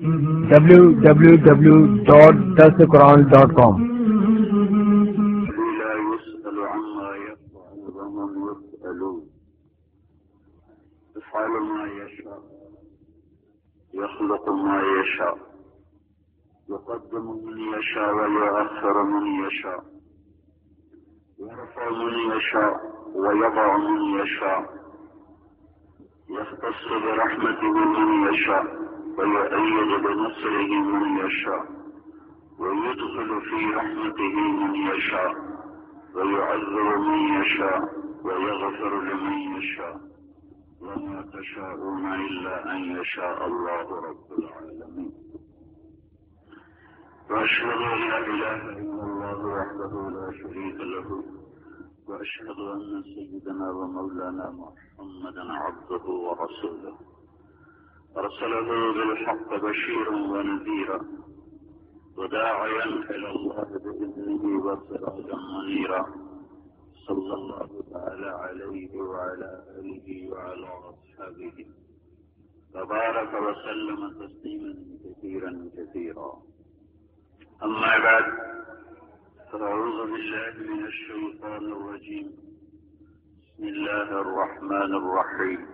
www.dasquran.com لا يسأل عما يفعل وهم يسألون يفعل ما يشاء يخلق ما يشاء يقدم من يشاء ويؤخر من يشاء يرفع من يشاء ويضع من يشاء يختص برحمته من يشاء ويؤيد بنصره من يشاء، ويدخل في رحمته من يشاء، ويعذر من يشاء، ويغفر لمن يشاء. وما تشاءون إلا أن يشاء الله رب العالمين. وأشهد أن لا إله إلا الله وحده لا شريك له، وأشهد أن سيدنا ومولانا محمدا عبده ورسوله. أرسله بالحق بشيرا ونذيرا وداعيا إلى الله بإذنه وسراجا منيرا صلى الله تعالى عليه وعلى آله وعلى أصحابه وبارك وسلم تسليما كثيرا كثيرا. أما بعد، فأعوذ بالله من الشيطان الرجيم. بسم الله الرحمن الرحيم.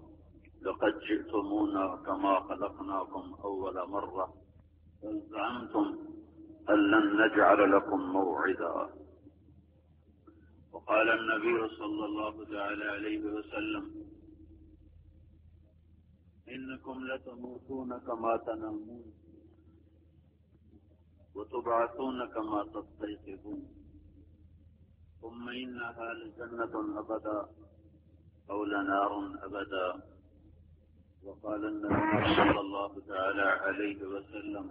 لقد جئتمونا كما خلقناكم أول مرة. بل زعمتم أن لن نجعل لكم موعدا. وقال النبي صلى الله تعالى عليه وسلم، إنكم لتموتون كما تنامون. وتبعثون كما تستيقظون. ثم إنها لجنة أبدا أو لنار أبدا. وقال النبي صلى الله تعالى عليه وسلم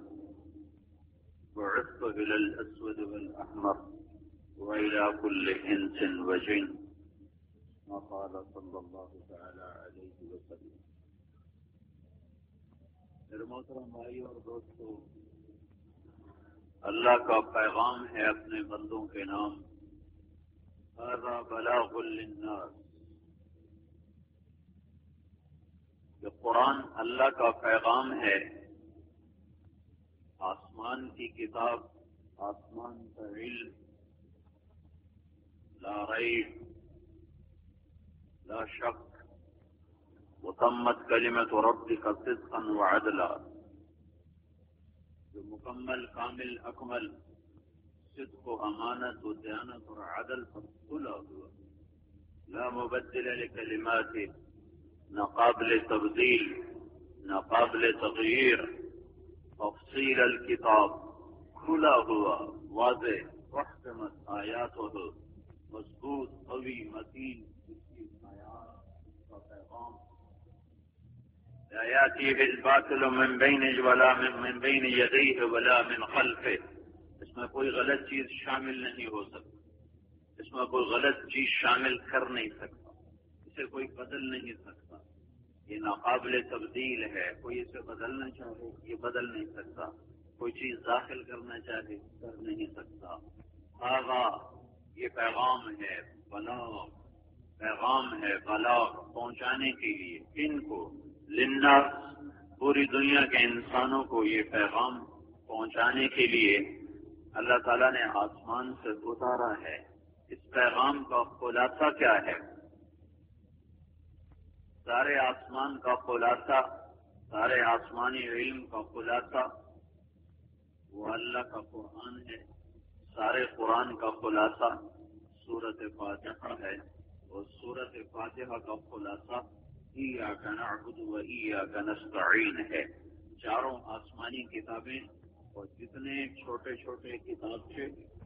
بعثت إلى الأسود والأحمر وإلى كل إنس وجن. ما قال صلى الله تعالى عليه وسلم. میرے محترم بھائی اور دوستو، اللہ کا پیغام ہے اپنے بندوں کے نام بلاغ للناس. یہ قرآن اللہ کا پیغام ہے۔ آسمان کی کتاب، آسمان کا علم۔ لا ریب، لا شک۔ وتمت کلمت ربك صدقا وعدلا۔ جو مکمل، کامل، اکمل، صدق و امانت و دیانت اور عدل پر کھلا ہوا۔ لا مبدل لکلماته نہ قابل تبدیل نہ قابل تغیر تفصیل الکتاب کھلا ہوا واضح محکمت آیات ہو مضبوط قوی متین اس کی آیات کا پیغام۔ لا يأتيه من بين ولا من, من بين يديه ولا من خلفه اس میں کوئی غلط چیز شامل نہیں ہو سکتی۔ اس میں کوئی غلط چیز شامل کر نہیں سکتا۔ اسے کوئی بدل نہیں سکتا۔ یہ ناقابل تبدیل ہے، کوئی اسے بدلنا چاہے، یہ بدل نہیں سکتا۔ کوئی چیز داخل کرنا چاہے، کر نہیں سکتا۔ آغا یہ پیغام ہے بلاغ۔ پیغام ہے بلاغ پہنچانے کے لیے۔ ان کو لندا پوری دنیا کے انسانوں کو یہ پیغام پہنچانے کے لیے اللہ تعالیٰ نے آسمان سے اتارا ہے۔ اس پیغام کا خلاصہ کیا ہے؟ سارے آسمان کا خلاصہ، سارے آسمانی علم کا خلاصہ۔ وہ اللہ کا قرآن ہے، سارے قرآن کا خلاصہ۔ صورت فاتحہ ہے اور صورت فاتحہ کا خلاصہ نستعین ہے۔ چاروں آسمانی کتابیں اور جتنے چھوٹے چھوٹے کتاب تھے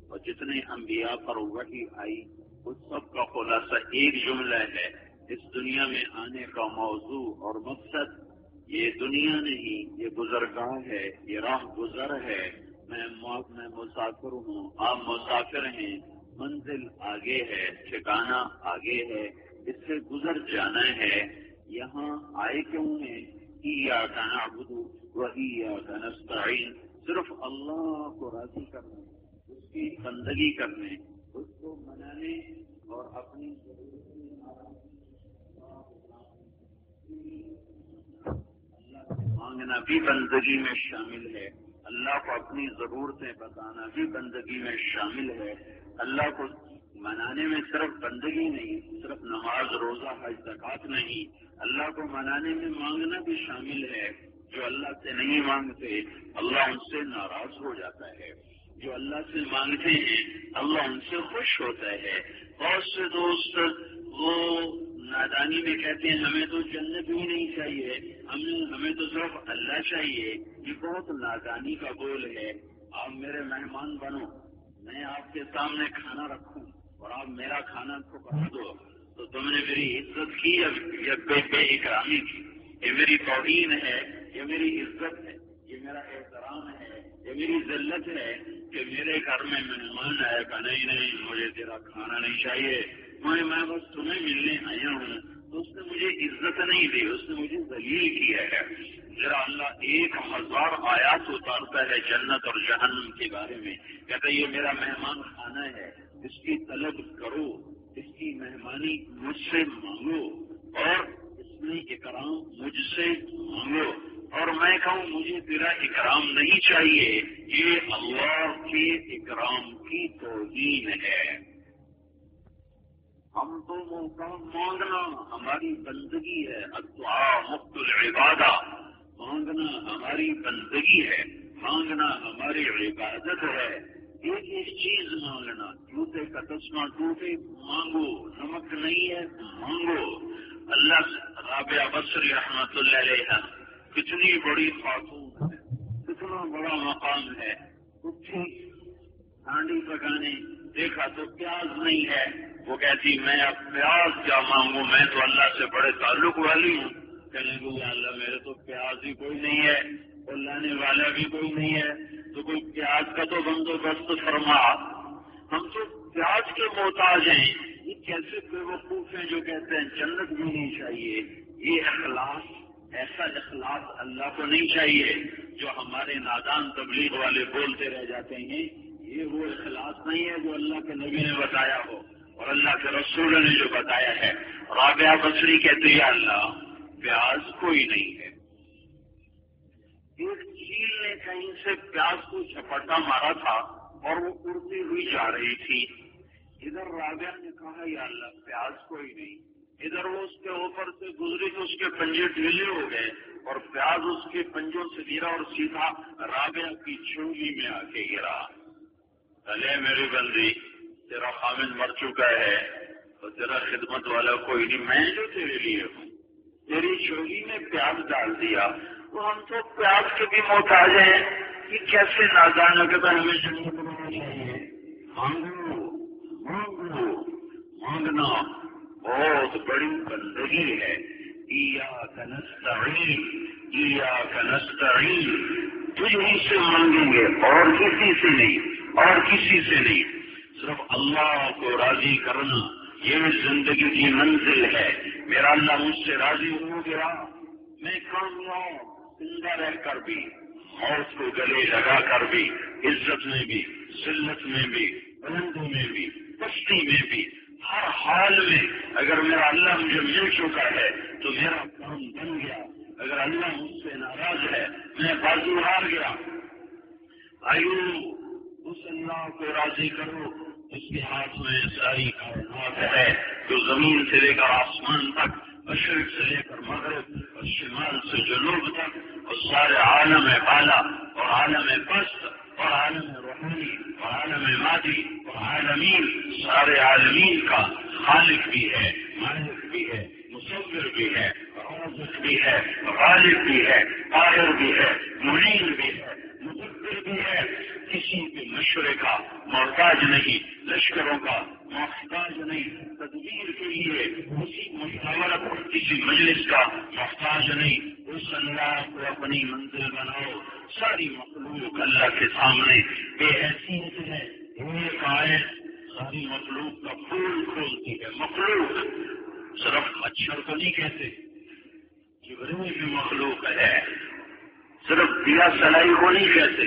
اور جتنے انبیاء پر وحی آئی اس سب کا خلاصہ ایک جملہ ہے۔ اس دنیا میں آنے کا موضوع اور مقصد، یہ دنیا نہیں، یہ گزرگاہ ہے، یہ راہ گزر ہے۔ میں میں مسافر ہوں، آپ مسافر ہیں، منزل آگے ہے ٹھکانا آگے ہے، اس سے گزر جانا ہے۔ یہاں آئے کیوں ہیں؟ یا گانا بدو وہی یا نستعین۔ صرف اللہ کو راضی کرنے اس کی بندگی کرنے اس کو منانے اور اپنی ضرورت مانگنا بھی بندگی میں شامل ہے۔ اللہ کو اپنی ضرورتیں بتانا بھی بندگی میں شامل ہے۔ اللہ کو منانے میں صرف بندگی نہیں، صرف نماز، روزہ، حج زکات نہیں، اللہ کو منانے میں مانگنا بھی شامل ہے۔ جو اللہ سے نہیں مانگتے، اللہ ان سے ناراض ہو جاتا ہے۔ جو اللہ سے مانگتے ہیں، اللہ ان سے خوش ہوتا ہے۔ بہت سے دوست وہ نادانی میں کہتے ہیں، ہمیں تو جنت بھی نہیں چاہیے۔ ہم ہمیں تو صرف اللہ چاہیے۔ یہ بہت نادانی کا بول ہے۔ آپ میرے مہمان بنو، میں آپ کے سامنے کھانا رکھوں اور آپ میرا کھانا کو بنا دو۔ تو تم نے میری عزت کی یا بے بے اکرامی کی۔ یہ میری توہین ہے، یہ میری عزت ہے، یہ میرا احترام ہے، یہ میری ذلت ہے کہ میرے گھر میں مہمان آئے گا۔ نہیں نہیں، مجھے تیرا کھانا نہیں چاہیے۔ میں میں بس تمہیں ملنے آیا ہوں، تو اس نے مجھے عزت نہیں دی، اس نے مجھے ذلیل کیا ہے۔ ذرا اللہ ایک ہزار آیات اتارتا ہے جنت اور جہنم کے بارے میں۔ کہتا یہ میرا مہمان خانہ ہے، اس کی طلب کرو، اس کی مہمانی مجھ سے مانگو اور اس میں اکرام مجھ سے مانگو۔ اور میں کہوں، مجھے تیرا اکرام نہیں چاہیے، یہ اللہ کے اکرام کی توہین ہے۔ ہم تو موقع مانگنا ہماری بندگی ہے مفت العبادہ۔ مانگنا ہماری بندگی ہے، مانگنا ہماری عبادت ہے۔ ایک ایک چیز مانگنا ٹوٹے کا تسمہ ٹوٹے، مانگو۔ نمک نہیں ہے، مانگو۔ اللہ رابعہ بصری رحمت اللہ علیہ، کتنی بڑی خاتون ہے، کتنا بڑا مقام ہے۔ اٹھی ہانڈی پکانے، دیکھا تو پیاز نہیں ہے۔ وہ کہتی، میں اب پیاز کیا مانگوں؟ میں تو اللہ سے بڑے تعلق والی ہوں۔ کہنے کو اللہ، میرے تو پیاز ہی کوئی نہیں ہے، اور لانے والا بھی کوئی نہیں ہے۔ تو کوئی پیاز کا تو بندوبست فرما۔ ہم تو پیاز کے محتاج ہیں۔ یہ کیسے بے وقوف ہیں جو کہتے ہیں، جنت بھی نہیں چاہیے۔ یہ اخلاق ایسا اخلاق اللہ کو نہیں چاہیے جو ہمارے نادان تبلیغ والے بولتے رہ جاتے ہیں۔ یہ وہ اخلاق نہیں ہے جو اللہ کے نبی نے بتایا ہو اور اللہ کے رسول نے جو بتایا ہے۔ رابعہ بصری کہتے ہیں اللہ، پیاز کوئی نہیں ہے۔ ایک چیل نے کہیں سے پیاز کو چپٹا مارا تھا اور وہ اڑتی ہوئی جا رہی تھی۔ ادھر رابعہ نے کہا، یا اللہ، پیاز کوئی نہیں۔ ادھر وہ اس کے اوپر سے گزری تو اس کے پنجے ڈھیلے ہو گئے اور پیاز اس کے پنجوں سے گرا اور سیدھا رابعہ کی چونگی میں آ کے گرا۔ ارے میری بندی، تیرا خامد مر چکا ہے اور تیرا خدمت والا کوئی نہیں، میں جو تیرے لیے ہوں۔ تیری چونگی میں پیاز ڈال دیا تو ہم تو پیاز کے بھی محتاج ہیں۔ کہ کیسے نازان کے بعد ہمیں جنگل بنانا چاہیے مانگو مانگو، مانگنا بہت بڑی بندگی ہے۔ تجھ ہی سے مانگیں گے، اور کسی سے نہیں، اور کسی سے نہیں۔ صرف اللہ کو راضی کرنا، یہ زندگی کی منزل ہے۔ میرا اللہ مجھ سے راضی ہو گیا۔ میں کامیاب زندہ رہ کر بھی، موت کو گلے لگا کر بھی، عزت میں بھی، ذلت میں بھی بلندی میں بھی پستی میں بھی۔ ہر حال میں اگر میرا اللہ مجھے مل چکا ہے، تو میرا کام بن گیا۔ اگر اللہ مجھ سے ناراض ہے بازو ہار گیا۔ آئیو اس اللہ کو راضی کرو، اس کے ہاتھ میں ساری کائنات ہے، جو زمین سے لے کر آسمان تک مشرق سے لے کر مغرب، اور شمال سے جنوب تک، اور سارے عالم بالا، اور عالم پست، اور عالم روحانی، اور عالم مادی، اور عالمین، سارے عالمین کا خالق بھی ہے، مالک بھی ہے، مصور بھی ہے بھی ہے، غالب بھی ہے قاہر بھی ہے منیر بھی ہے مدبر بھی ہے۔ کسی بھی مشورے کا محتاج نہیں، لشکروں کا محتاج نہیں، تدبیر کے لیے کسی مشاورت کسی مجلس کا محتاج نہیں۔ اس اللہ کو اپنی منزل بناؤ، ساری مخلوق اللہ کے سامنے بے حیثیت ہے۔ ایک آئے ساری مخلوق کا پھول کھولتی ہے، مخلوق صرف مچھر کو نہیں کہتے جبریل بھی مخلوق ہے صرف دیا سلائی کو نہیں کہتے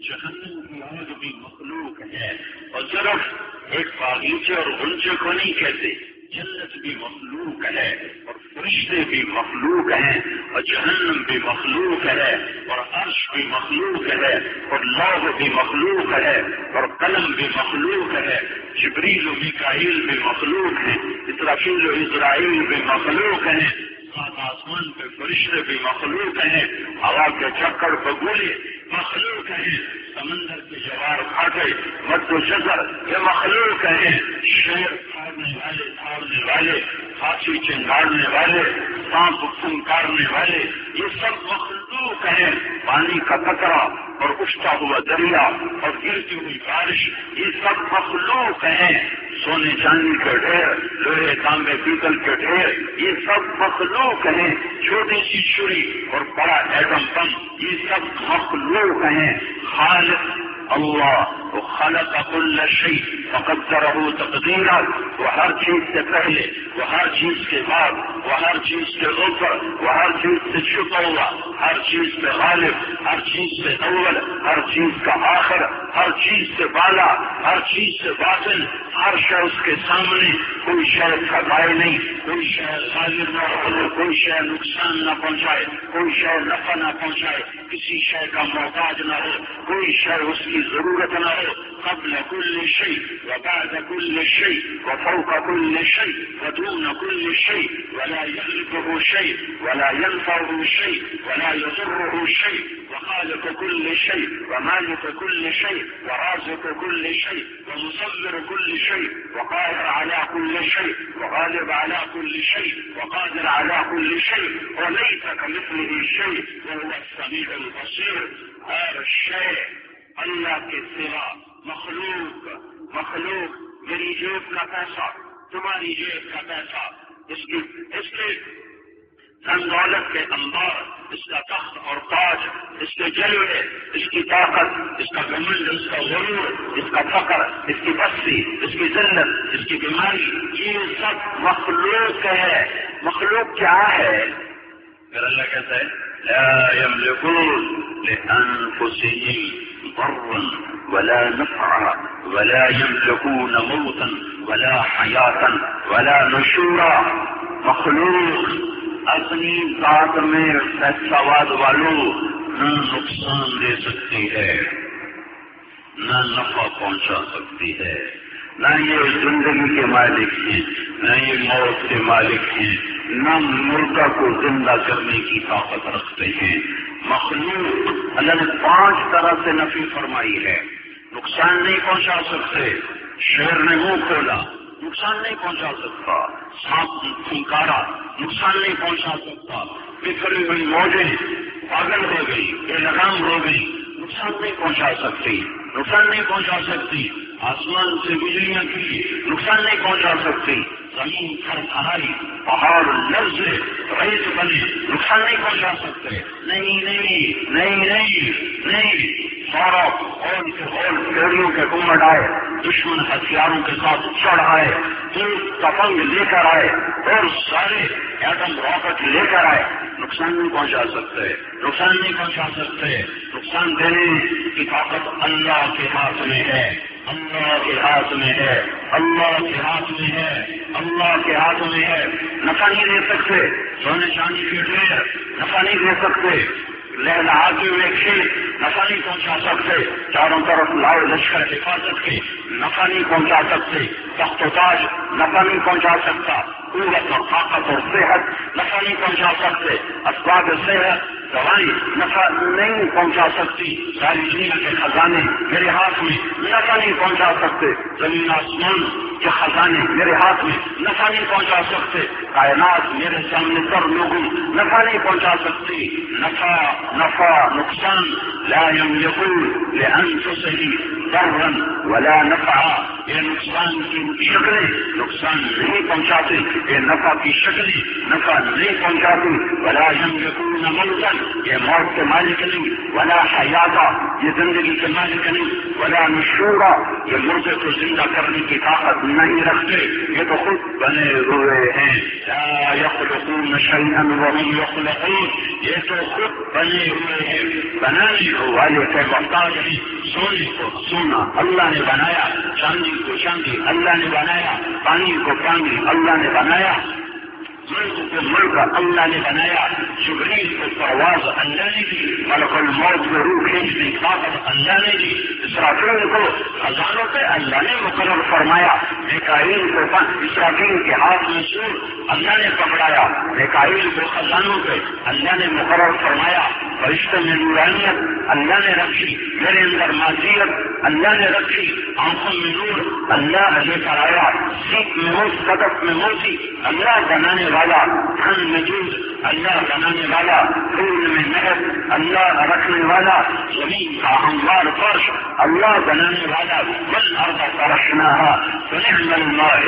جہنم کی آگ بھی مخلوق ہے اور صرف ایک باغیچے اور غنچے کو نہیں کہتے جنت بھی مخلوق ہے اور فرشتے بھی مخلوق ہیں اور جہنم بھی مخلوق ہے اور عرش بھی مخلوق ہے اور لوگ بھی مخلوق ہے اور قلم بھی مخلوق ہے جبریل و مکائل بھی مخلوق ہیں اسرافیل و اسرائیل بھی مخلوق ہیں سات آسمان پہ فرشتے بھی مخلوق ہیں، ہوا کے چکر بگولے مخلوق ہیں، سمندر کے جوار پھاٹے مد و شکر یہ مخلوق ہیں۔ شیر پھاڑنے والے دھاڑنے والے ہاتھی چنگاڑنے والے، سانپ پھنکارنے والے، یہ سب مخلوق ہیں۔ پانی کا کترا اور اٹھتا ہوا دریا اور گرتی ہوئی بارش، یہ سب مخلوق ہیں۔ سونے چاندی کے ڈھیر، لوہے تانبے پیتل کے ڈھیر، یہ سب مخلوق ہیں، چھوٹی سی چھری اور بڑا ایٹم بم، یہ سب مخلوق ہیں، خالق اللہ وہ خالق کل شہی مقدر ہو تقدیر وہ ہر چیز سے پہلے وہ ہر چیز کے بعد وہ ہر چیز کے اوپر وہ ہر چیز سے چھپا ہوا، ہر چیز سے غالب، ہر چیز سے اول، ہر چیز کا آخر، ہر چیز سے بالا، ہر چیز سے باطن، ہر شہر اس کے سامنے، کوئی شہر کھائے نہیں، کوئی شہر حاضر نہ ہو، کوئی شہر نقصان نہ پہنچائے، کوئی شہر نفع نہ پہنچائے، کسی شہر کا محتاج نہ ہو، کوئی شہر اس کی ضرورت نہ ہو قبل كل شيء وبعد كل شيء وفوق كل شيء ودون كل شيء ولا يخلفه شيء ولا ينفعه شيء ولا يضره شيء وخالق كل شيء ومالك كل شيء ورازق كل شيء ومصبر كل شيء وقاهر على كل شيء وغالب على كل شيء وقادر على كل شيء وليس كمثله شيء وهو السميع البصير هذا الشيء اللہ کے سوا مخلوق مخلوق میری جیب کا پیسہ، تمہاری جیب کا پیسہ، اس کی، اس کے دن دولت کے انبار، اس کا تخت اور تاج، اس کے جلوے، اس کی طاقت، اس کا گمنڈ اس کا غرور، اس کا فخر، اس کی بستی اس کی ذلت اس کی بیماری، یہ سب مخلوق ہے، مخلوق کیا ہے؟ پھر اللہ کہتا ہے لا يملكون لأنفسهم ضرا ولا نفعا ولا يملكون موتا ولا حياة ولا نشورا. مخلوق اپنی ذات میں سواد والوں نہ نقصان دے سکتی ہے، نہ نفع پہنچا سکتی ہے۔ نہ یہ زندگی کے مالک ہیں، نہ یہ موت کے مالک ہیں۔ نہ مردہ کو زندہ کرنے کی طاقت رکھتے ہیں۔ مخلوق اللہ نے پانچ طرح سے نفی فرمائی ہے۔ نقصان نہیں پہنچا سکتے۔ شہر نے منہ کھولا۔ نقصان نہیں پہنچا سکتا۔ سانپ پھنکارا۔ نقصان نہیں پہنچا سکتا۔ بکھری ہوئی موجیں پاگل ہو گئی۔ بے لگام ہو گئی۔ نقصان نہیں پہنچا سکتی۔ نقصان نہیں پہنچا سکتی۔ آسمان سے بجلیاں کی۔ نقصان نہیں پہنچا سکتی۔ زمین تھر تھرائی پہاڑ لفظ ریت بنے نقصان نہیں پہنچا سکتے۔ نہیں نہیں نہیں نہیں نہیں۔ سارا ہول سے ہول پیڑیوں کے کمٹ آئے دشمن ہتھیاروں کے ساتھ چڑھ آئے، دل تپنگ لے کر آئے، اور سارے ایٹم راکٹ لے کر آئے۔ نقصان نہیں پہنچا سکتے، نقصان نہیں پہنچا سکتے۔ نقصان دینے کی طاقت اللہ کے ہاتھ میں ہے۔ اللہ کے ہاتھ میں ہے، اللہ کے ہاتھ میں ہے، اللہ کے ہاتھ میں ہے۔ نفع نہیں دے سکتے، سونے چاندی کے ڈھیر نفع نہیں دے سکتے۔ لہلا آگے میں کھیل نفع نہیں پہنچا سکتے، چاروں طرف لائے لشکر حفاظت کے نفع نہیں پہنچا سکتے تخت و تاج نفع نہیں پہنچا سکتا، قوت اور طاقت اور صحت نفع نہیں پہنچا سکتے، اسباب صحت دوائی نفع نہیں پہنچا سکتی، ساری دنیا کے خزانے میرے ہاتھ میں نفع نہیں پہنچا سکتے، زمین آسمان کے خزانے میرے ہاتھ میں نفع نہیں پہنچا سکتے، کائنات میرے سامنے پر لوگوں نفع نہیں پہنچا سکتی، نفع نفع، نقصان، لا يملكون لأنفسهم ضرا ولا نفعا. یہ نقصان کی شکلیں، نقصان نہیں پہنچاتے، یہ نفع کی شکلیں، نفع نہیں پہنچاتی بلا یقین ملکن یہ موت کے مالک نہیں. ولا حیاتا، یہ زندگی کے مالک نہیں. ولا نشورا یہ مردے کو زندہ کرنے کی طاقت نہیں رکھتے، یہ تو خود بنے ہوئے ہیں۔ یخلقون شیئا وهم یخلقون، یہ تو خود بنے ہوئے ہیں۔ بنانے والے کے محتاج نہیں سونے کو سونا، اللہ نے بنایا، چاندی کو چاندی، اللہ نے بنایا، پانی کو پانی، اللہ نے بنایا۔ ملک کو ملک اللہ نے بنایا، جبریل کو پرواز اللہ نے دی ملک الموت کو روح کھینچنے طاقت اللہ نے دی اسرافیل کو خزانوں پہ اللہ نے مقرر فرمایا۔ میکائل کو اسرافیل کے ہاتھ میں سور اللہ نے پکڑایا۔ میکائل کو خزانوں پہ اللہ نے مقرر فرمایا۔ فرشتوں میں نورانیت اللہ نے رکھی۔ میرے اندر معذیت اللہ نے رکھی۔ آنکھوں میں نور اللہ لے کر آیا سیکھ میں موت قدف میں موتی اللہ بنانے والا والا دھن میں دودھ اللہ بنانے والا پھول میں نہر، اللہ رکھنے والا، زمین کا ہموار فرش، اللہ بنانے والا بل ارد فرشنا فنعم الماء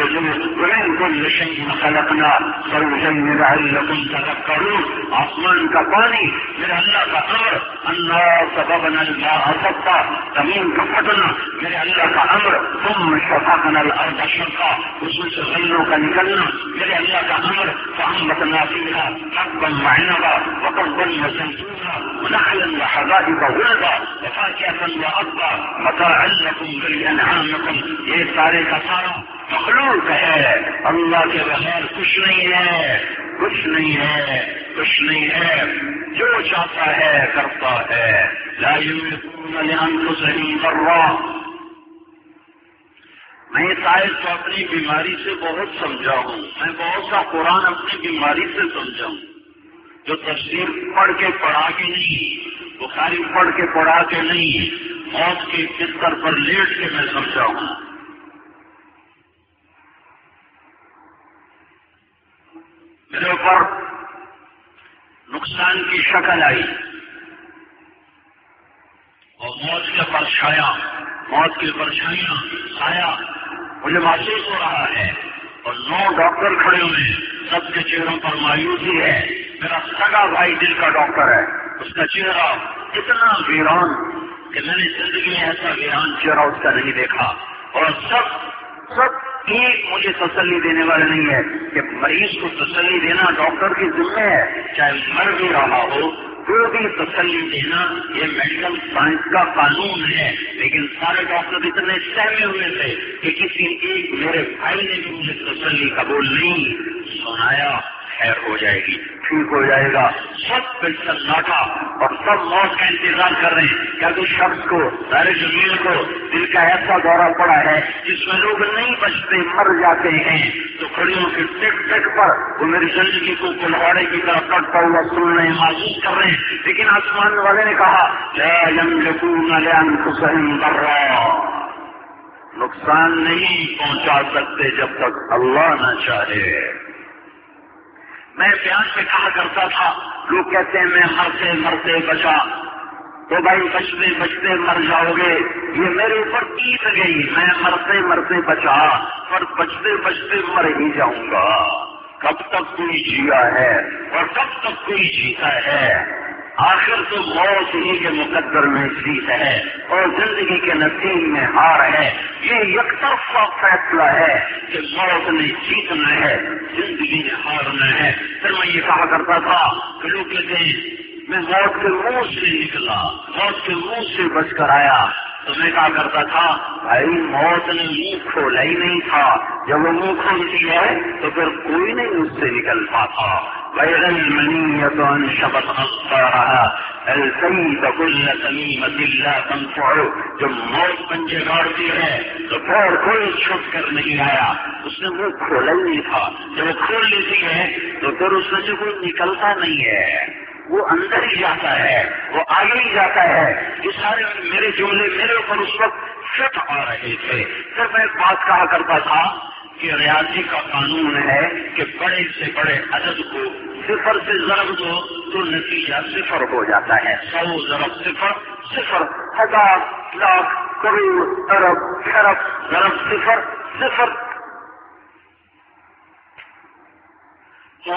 ومن كل شيء خلقنا زوجين لعلكم تذكرون آسمان کا پانی، میرے اللہ کا امر اللہ سببنا الماء سبتا زمین کا پھٹنا میرے اللہ کا امر، ثم شفقنا الارض شقا اس میں سے غلوں کا نکلنا، میرے اللہ کا امر فأنبتنا فيها حبا وعنبا وقربا وزيتونا ونخلا وحدائق غلبا وفاكهة وأبا متاعا لكم ولأنعامكم. یہ سارے کا سارا مخلوق ہے. اللہ کے بغیر کچھ نہیں ہے. کچھ نہیں ہے. کچھ نہیں ہے. جو چاہتا ہے کرتا ہے. لا يملكون لأنفسهم ضرا. میں شاید تو اپنی بیماری سے بہت سمجھا ہوں۔ میں بہت سا قرآن اپنی بیماری سے سمجھا ہوں جو تصویر پڑھ کے پڑھا کے نہیں، بخاری پڑھ کے پڑھا کے نہیں، موت کے بستر پر لیٹ کے میں سمجھا ہوں۔ میرے اوپر نقصان کی شکل آئی۔ اور موت کے پرچھایا، موت کی پرچھائیاں آیا مجھے محسوس ہو رہا ہے۔ اور نو ڈاکٹر کھڑے ہوئے ہیں۔ سب کے چہروں پر مایوسی ہے۔ میرا سگا بھائی دل کا ڈاکٹر ہے۔ اس کا چہرہ اتنا ویران کہ میں نے زندگی میں ایسا ویران چہرہ اس کا نہیں دیکھا۔ اور سب سب ایک مجھے تسلی دینے والے نہیں ہے کہ مریض کو تسلی دینا ڈاکٹر کی ذمہ ہے، چاہے مر بھی رہا ہو۔ کوئی بھی تسلی دینا، یہ میڈیکل سائنس کا قانون ہے، لیکن سارے ڈاکٹر اتنے سہمے ہوئے تھے کہ کسی ایک میرے بھائی نے بھی مجھے تسلی قبول نہیں سنایا۔ خیر ہو جائے گی، ٹھیک ہو جائے گا۔ سب بالکل ناٹا اور سب موت کا انتظار کر رہے ہیں۔ کیا کہ شخص کو، سارے زمین کو دل کا ایسا دورہ پڑا ہے جس میں لوگ نہیں بچتے، مر جاتے ہیں۔ تو کھڑیوں کے ٹک ٹک پر وہ میری زندگی کو کلہاڑے کی طرح کٹتا ہوا سن رہے ہیں محسوس کر رہے ہیں۔ لیکن آسمان والے نے کہا کر رہا نقصان نہیں پہنچا سکتے جب تک اللہ نہ چاہے۔ میں بیان سے کہا کرتا تھا، لوگ کہتے ہیں میں مرتے مرتے بچا۔ تو بھائی، بچتے بچتے مر جاؤ گے۔ یہ میرے اوپر پیت گئی۔ میں مرتے مرتے بچا، پر بچتے بچتے مر ہی جاؤں گا۔ کب تک کوئی جیا ہے اور کب تک کوئی جیتا ہے؟ آخر تو موت ہی کے مقدر میں جیت ہے اور زندگی کے نصیب میں ہار ہے۔ یہ یکطرفہ فیصلہ ہے کہ موت نے جیتنا ہے، زندگی نے ہارنا ہے۔ پھر میں یہ کہا کرتا تھا کہ لوگ کہتے ہیں، میں موت کے منہ سے نکلا، موت کے منہ سے بچ کر آیا۔ تو میں کہا کرتا تھا، بھائی موت نے منہ کھولا ہی نہیں تھا۔ جب وہ منہ کھولتی ہے، تو پھر کوئی نہیں اس سے نکل پاتا غير المنية عن شبط أخطارها الفيت كل سميمة تنفع؟ جب موت پنجے گاڑتی ہے، تو پھر کوئی چھٹ کر نہیں آیا۔ اس نے وہ کھولا ہی نہیں تھا۔ جب وہ کھول لیتی ہے، تو پھر اس میں سے کوئی نکلتا نہیں ہے۔ وہ اندر ہی جاتا ہے، وہ آگے ہی جاتا ہے۔ یہ سارے میرے جملے، میرے اوپر اس وقت فٹ آ رہے تھے۔ پھر میں ایک بات کہا کرتا تھا کہ ریاضی کا قانون ہے کہ بڑے سے بڑے عدد کو، صفر سے ضرب دو تو نتیجہ صفر ہو جاتا ہے۔ سو ضرب صفر صفر، ہزار، لاکھ کبھی ارب، خرب، ضرب صفر صفر۔ تو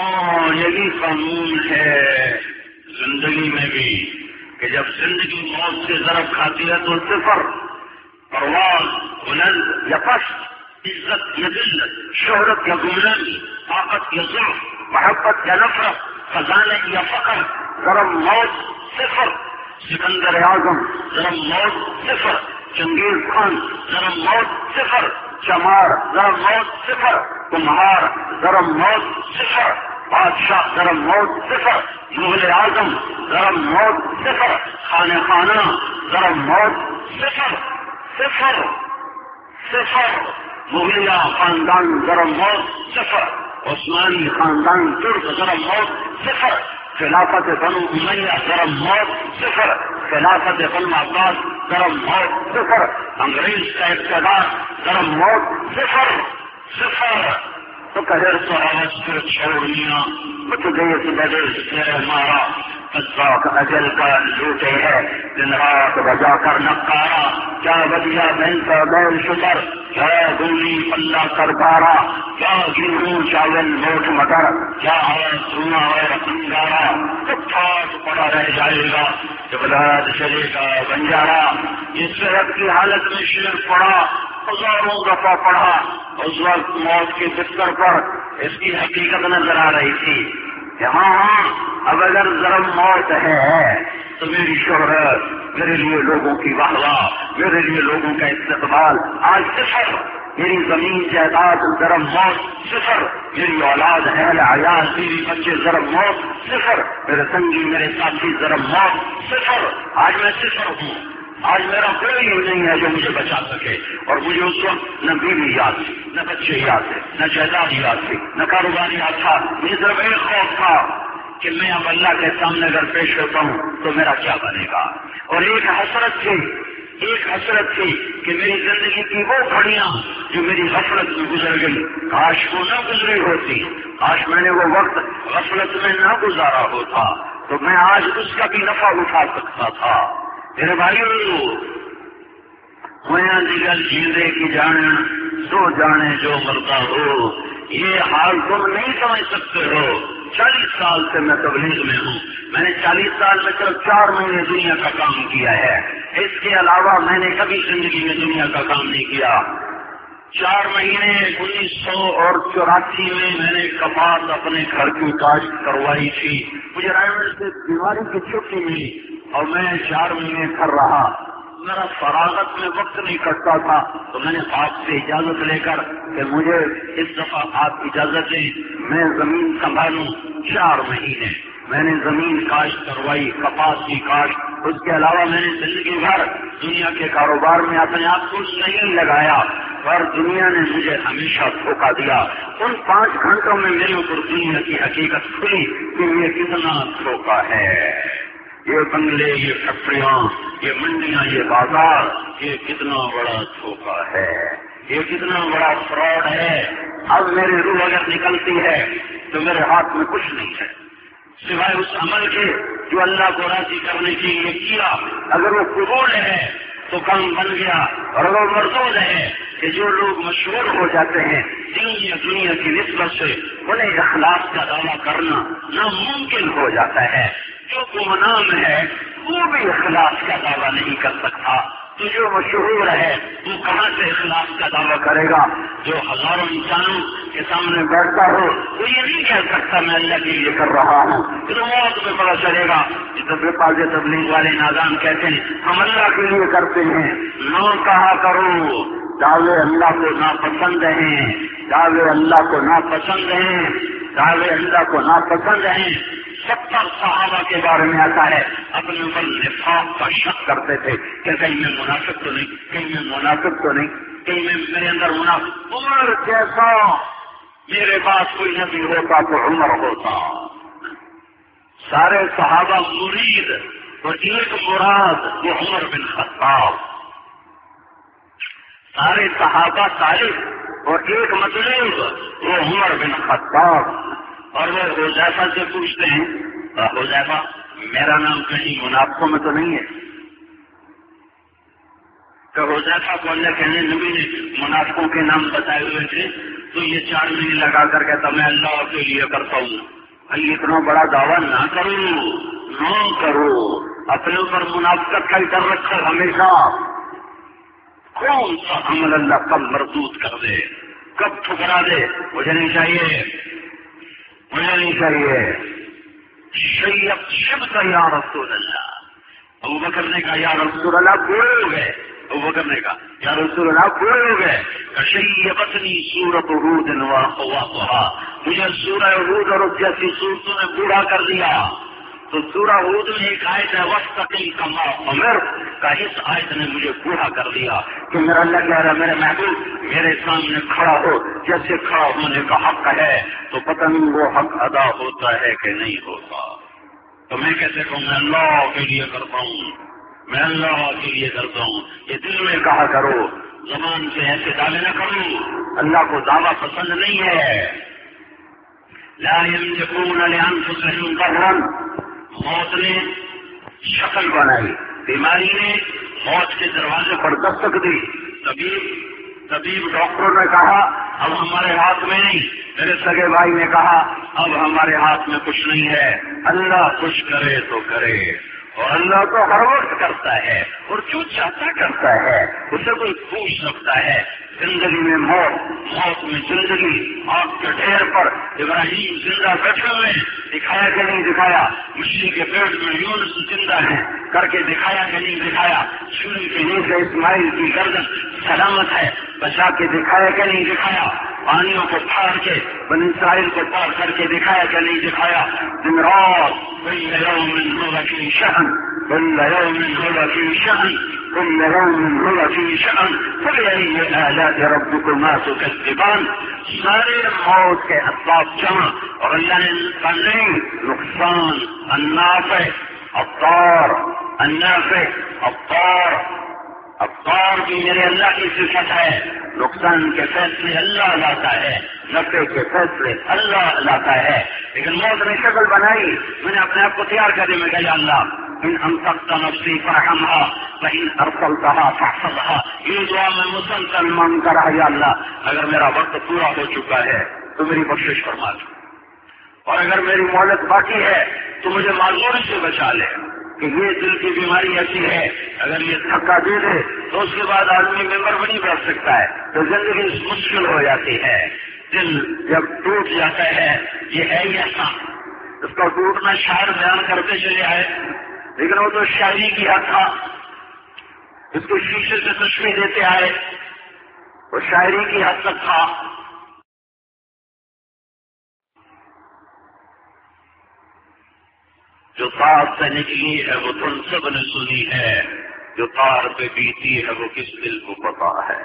یہی قانون ہے۔ زندگی میں بھی کہ جب زندگی موت سے ضرب کھاتی ہے تو صفر پرواز، بلند یا پشت عزت یا دلت شہرت یا گمرن طاقت یا ضرف محبت یا نفرت خزانے یا فخر ضرب موت صفر سکندر اعظم، ضرب موت صفر چنگیز خان، ضرب موت صفر چمار، ضرب موت صفر کمہار، ضرب موت صفر بادشاہ ذرم موت صفر مغل اعظم ذرم موت صفر، خانہ خانہ ذرم موت صفر صفر صفر، مغلیہ خاندان ذرم موت صفر، عثمانی خاندان ترک ذرم موت صفر، خلافت بنو امیہ ذرم موت صفر، خلافت بنو عباس ذرم موت صفر، انگریز کا اقتدار ذرم موت صفر صفر۔ تو کدر تو آواز پھر چھوڑیاں کچھ گئے کہ بدل سے ہمارا کا اجل کا لوٹے ہے دن رات بجا کر نکارا کیا بدیا بہن کا بیل شکر کیا دونی پلہ کر کیا گرو چاول موٹ مٹر کیا ہے سونا اور انگارا کٹھا پڑا رہ جائے گا جب رات چلے گا بنجارا. اس صحت کی حالت میں شیر پڑا ہزاروں دفعہ پڑھا اس وقت موت کے بستر پر اس کی حقیقت نظر آ رہی تھی کہ ہاں ہاں اب اگر ضرب موت ہے تو میری شہرت، میرے لیے لوگوں کی واہ واہ میرے لیے لوگوں کا استقبال آج صفر۔ میری زمین جائیداد ضرب موت صفر۔ میری اولاد اہل عیال میری بچے ضرب موت صفر۔ میرے سنگی، میرے ساتھی ضرب موت صفر۔ آج میں صفر ہوں۔ آج میرا کوئی نہیں ہے جو مجھے بچا سکے۔ اور مجھے اس وقت نہ بیوی یاد تھی، نہ بچے یاد تھے، نہ جائیداد یاد تھی، نہ کاروبار یاد تھا۔ مجھے صرف ایک خوف تھا کہ میں اب اللہ کے سامنے اگر پیش ہوتا ہوں تو میرا کیا بنے گا؟ اور ایک حسرت تھی، ایک حسرت تھی کہ میری زندگی کی وہ گھڑیاں جو میری غفلت میں گزر گئی کاش کو نہ گزری ہوتی، کاش میں نے وہ وقت غفلت میں نہ گزارا ہوتا، تو میں آج اس کا بھی نفع اٹھا سکتا تھا۔ میرے بھائی ہویا گل جیندے کی جانے، سو جانے جو مرتا ہو، یہ حال تم نہیں سمجھ سکتے ہو۔ چالیس سال سے میں تبلیغ میں ہوں۔ میں نے چالیس سال میں صرف چار مہینے دنیا کا کام کیا ہے۔ اس کے علاوہ میں نے کبھی زندگی میں دنیا کا کام نہیں کیا۔ چار مہینے انیس سو اور چوراسی میں میں نے کپاس اپنے گھر کی کاشت کروائی تھی۔ مجھے رائے سے بیماری کی چھٹی ملی اور میں چار مہینے کر رہا۔ میرا فراغت میں وقت نہیں کٹتا تھا تو میں نے آپ سے اجازت لے کر کہ مجھے اس دفعہ آپ اجازت دیں۔ میں زمین سنبھالوں چار مہینے۔ میں نے زمین کاشت کروائی، کپاس کی کاشت۔ اس کے علاوہ میں نے زندگی بھر دنیا کے کاروبار میں اپنے آپ کو نہیں لگایا۔ پر دنیا نے مجھے ہمیشہ دھوکا دیا۔ ان پانچ گھنٹوں میں میرے اوپر دنیا کی حقیقت کھلی کہ یہ کتنا دھوکا ہے۔ یہ بنگلے، یہ فیکٹریاں، یہ منڈیاں، یہ بازار، یہ کتنا بڑا دھوکا ہے، یہ کتنا بڑا فراڈ ہے۔ اب میری روح اگر نکلتی ہے تو میرے ہاتھ میں کچھ نہیں ہے۔ سوائے اس عمل کے جو اللہ کو راضی کرنے کے لیے کیا، اگر وہ قبول ہے تو کام بن گیا اور وہ مردود ہے کہ جو لوگ مشہور ہو جاتے ہیں دنیا دنیا کی نسبت سے، انہیں اخلاق کا دعویٰ کرنا ناممکن ہو جاتا ہے۔ جو گمنام ہے، وہ بھی اخلاق کا دعویٰ نہیں کر سکتا۔ تو جو مشہور ہے وہ کہاں سے اخلاق کا دعویٰ کرے گا؟ جو ہزاروں انسانوں کے سامنے بیٹھتا ہو، وہ یہ نہیں کہہ سکتا میں اللہ کے لیے کر رہا ہوں۔ پھر موت میں پتا چلے گا بے پاس تبلیغ والے نادان کہتے ہیں، ہم اللہ کے لیے کرتے ہیں۔ نو کہا کرو دعوے اللہ کو ناپسند ہیں۔ دعوے اللہ کو ناپسند ہیں۔ دعوے اللہ کو ناپسند ہیں۔ ستر صحابہ کے بارے میں آتا ہے۔ اپنے اوپر نفاق کا شک کرتے تھے کہ کہیں میں مناسب تو نہیں، کہیں میں مناسب تو نہیں، کہیں میں میرے اندر مناسب عمر جیسا میرے پاس کوئی نبی ہوتا تو عمر ہوتا۔ سارے صحابہ مرید اور ایک مراد وہ عمر بن خطاب۔ سارے صحابہ طالب اور ایک مطلب وہ عمر بن خطاب۔ اور وہ حضیفہ سے پوچھتے ہیں حضیفہ میرا نام کہیں منافقوں میں تو نہیں ہے؟ کہ حضیفہ کو اللہ کہنے نبی نے منافقوں کے نام بتائے ہوئے تھے، تو یہ چار مہینے لگا کر کہتا، میں اللہ کے لیے کرتا ہوں۔ بھائی اتنا بڑا دعویٰ نہ کرو نہ کرو۔ اپنے اوپر منافقت کا ہی ڈر رکھو ہمیشہ۔ کون سا عمل اللہ کب مردود کر دے، کب ٹھکرا دے؟ مجھے نہیں چاہیے۔ مجھے نہیں چاہیے شیب شب کا یا رسول اللہ ابو بکر نے کہا یا رسول اللہ پورے ہو گئے ابو بکر نے کہا یا رسول اللہ پورے ہو گئے شیبتنی سورت رود ہوا مجھے سورہ رود اور جیسی صورتوں نے بوڑھا کر دیا. تو سورہ رود میں ایک آیت ہے وقت کما عمر کا اس آیت نے مجھے بوڑھا کر دیا کہ میرا اللہ کہہ رہا میرے محبوب، میرے سامنے کھڑا ہو۔ جیسے کھڑا ہونے کا حق ہے، تو پتہ نہیں وہ حق ادا ہوتا ہے کہ نہیں ہوتا۔ تو میں کیسے کہوں، میں اللہ کے لیے کرتا ہوں، میں اللہ کے لیے کرتا ہوں۔ یہ دل میں کہا کرو، زبان سے ایسے دعوے نہ کروں اللہ کو دعویٰ پسند نہیں ہے۔ لا يملكون لأنفسهم ضرا موت نے شکل بنائی۔ بیماری نے موت کے دروازے پر دستک دی۔ طبیب طبیب ڈاکٹروں نے کہا، اب ہمارے ہاتھ میں نہیں۔ میرے سگے بھائی نے کہا، اب ہمارے ہاتھ میں کچھ نہیں ہے۔ اللہ کچھ کرے تو کرے۔ اور اللہ تو ہر وقت کرتا ہے اور جو چاہتا کرتا ہے، اسے کوئی پوچھ سکتا ہے۔ زندگی میں موت موت میں زندگی۔ آپ کے ڈھیر پر ابراہیم زندہ بیٹھے ہوئے دکھایا کہ نہیں دکھایا؟ مچھلی کے پیٹ میں یونس زندہ ہے کر کے دکھایا کہ نہیں دکھایا؟ سوری کے نیچے اسماعیل کی گردن سلامت ہے۔ بچا کے دکھایا کہ نہیں دکھایا؟ پانیوں کو پھاڑ کے بن اسرائیل کو پار کر کے دکھایا کہ نہیں دکھایا؟ دن رات کل یوم ہوگا کی شہن کل یوم ہوگا کی شہن کل یوم ہوگا کی شہن پھر یہی آلات ربكما تكذبان سارے موت کے اسباب جمع، اور اللہ نے کا نہیں نقصان، النافع الطار النافع الطار ابطار بھی میرے اللہ کی صفت ہے، نقصان کے فیصلے اللہ لاتا ہے نفے کے فیصلے اللہ لاتا ہے۔ لیکن موت نے شکل بنائی، میں نے اپنے آپ کو تیار کرنے میں کہا اللہ، ان ہم تک نفسی فرحم ہا کہیں ارسل کہا فصل یہ دعا میں مسلسل مانگ کر رہا یا اللہ، اگر میرا وقت پورا ہو چکا ہے، تو میری بخش فرما دو۔ اور اگر میری مہلت باقی ہے، تو مجھے معذوری سے بچا لے۔ کہ یہ دل کی بیماری ایسی ہے، اگر یہ تھکا دے دے، تو اس کے بعد آدمی ممبر بھی نہیں بیٹھ سکتا ہے، تو زندگی مشکل ہو جاتی ہے۔ دل جب ٹوٹ جاتا ہے، یہ ہے ہی ایسا۔ اس کا ٹوٹنا شاعر بیان کرتے چلے آئے۔ لیکن وہ تو شاعری کی حد تھا۔ اس کو شیشے سے تشریح دیتے آئے۔ وہ شاعری کی حد تک تھا۔ جو تار سے نکلی ہے وہ تم سب نے سنی ہے جو تار پہ بیتی ہے وہ کس دل کو پتا ہے؟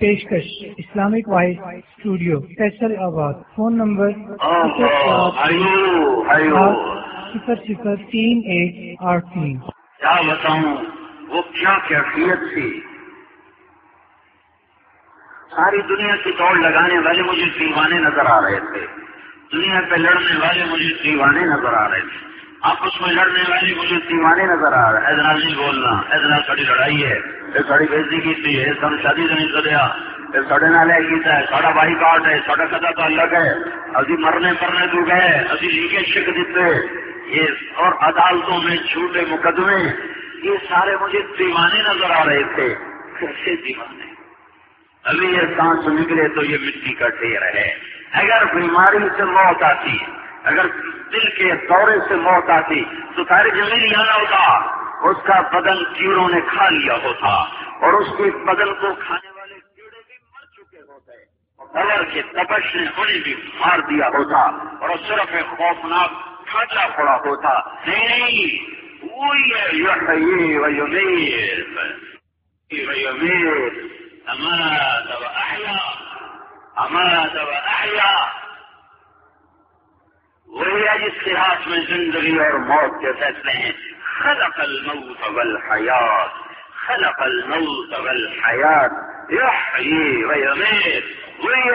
پیشکش اسلامک وائس اسٹوڈیو فیصل آباد فون نمبر صفر صفر تین ایک آٹھ تین۔ کیا بتاؤں وہ کیا کیفیت تھی؟ ساری دنیا کی دوڑ لگانے والے مجھے دیوانے نظر آ رہے تھے۔ دنیا پہ لڑنے والے مجھے دیوانے نظر آ رہے تھے۔ آپس میں لڑنے والے مجھے دیوانے نظر آ رہے۔ ایسا نہیں بولنا ایسا ساری لڑائی ہے۔ یہ ساری بےزی کی تھی یہ سب شادی سے نہیں کریا یہ سڑے نالے کی ہے۔ ساڑا بائی کاٹ ہے۔ ساڑا کدا تو الگ ہے۔ ابھی مرنے پرنے تو گئے۔ ابھی لیکے شک دیتے۔ یہ اور عدالتوں میں چھوٹے مقدمے۔ یہ سارے مجھے دیوانے نظر آ رہے تھے۔ کیسے دیوانے؟ ابھی یہ سانس نکلے تو یہ مٹی کا ڈھیر ہے۔ اگر بیماری سے موت آتی، اگر دل کے دورے سے موت آتی، تو سارے زمین آنا ہوتا۔ اس کا بدن کیڑوں نے کھا لیا ہوتا۔ اور اس کے بدن کو کھانے والے کیڑے بھی مر چکے ہوتے۔ بدر کے تپش نے انہیں بھی مار دیا ہوتا۔ اور صرف ایک خوفناک کھانچا پڑا ہوتا۔ نہیں وہی ہے أمات وأحيا. أمات وأحيا. وهي جس کے ہاتھ میں زندگی اور موت کے فیصلے ہیں خلق الموت والحیات خلق الموت والحیات يحيي ويميت. وهي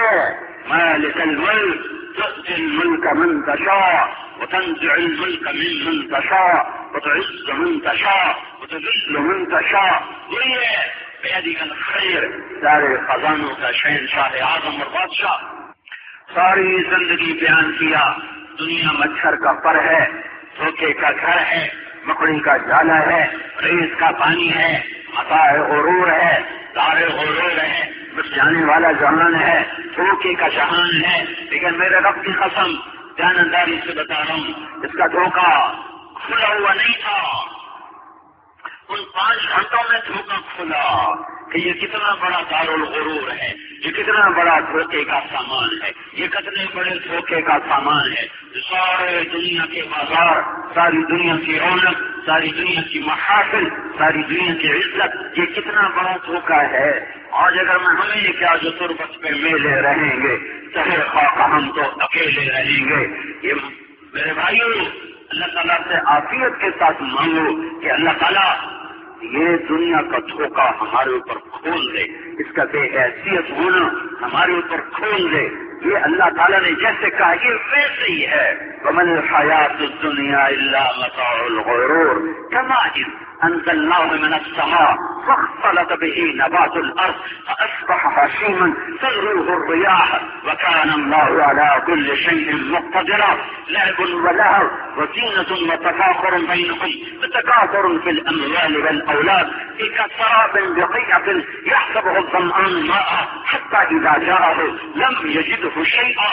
مالك الملك. تؤتي الملك من تشاء. وتنزع الملك ممن تشاء. وتعز من تشاء. وتذل من تشاء. وهي بيدك الخير. سارے خزانوں کا شہنشاہ اعظم اور بادشاہ. ساری زندگی بیان کیا. دنیا مچھر کا پر ہے، دھوکے کا گھر ہے، مکڑی کا جالا ہے ریس کا پانی ہے متا غرور ہے تارے غرور ہے بس جانے والا جہان ہے، دھوکے کا جہان ہے۔ لیکن میرے رب کی قسم، جانداری سے بتا رہا ہوں، اس کا دھوکہ کھلا ہوا نہیں تھا۔ ان پانچ گھنٹوں میں دھوکہ کھلا کہ یہ کتنا بڑا دار الغرور ہے، یہ کتنا بڑا دھوکے کا سامان ہے، یہ کتنے بڑے دھوکے کا سامان ہے۔ سارے دنیا کے بازار، ساری دنیا کی رونق، ساری دنیا کی محافل، ساری دنیا کی عزت، یہ کتنا بڑا دھوکہ ہے۔ آج اگر میں ہمیں کیا جو تربت پہ میلے رہیں گے چہے خواہ ہم تو اکیلے رہیں گے۔ یہ میرے بھائیوں اللہ تعالیٰ سے عافیت کے ساتھ مانگو کہ اللہ تعالیٰ یہ دنیا کا دھوکہ ہمارے اوپر کھول دے۔ اس کا بے حیثیت ہونا ہمارے اوپر کھول دے۔ یہ اللہ تعالیٰ نے جیسے کہا، یہ ویسے ہی ہے۔ کمل حیات دنیا اللہ متا الغرور۔ کما أنزلناه من السماء فاختلط به نبات الأرض فأصبح هشيما تغروه الرياح وكان الله على كل شيء مقتدرا. لعب ولهو وزينة وتفاخر بينكم وتكاثر في الأموال والأولاد. في كسراب بقيعة يحسبه الظمآن ماء حتى إذا جاءه لم يجده شيئا.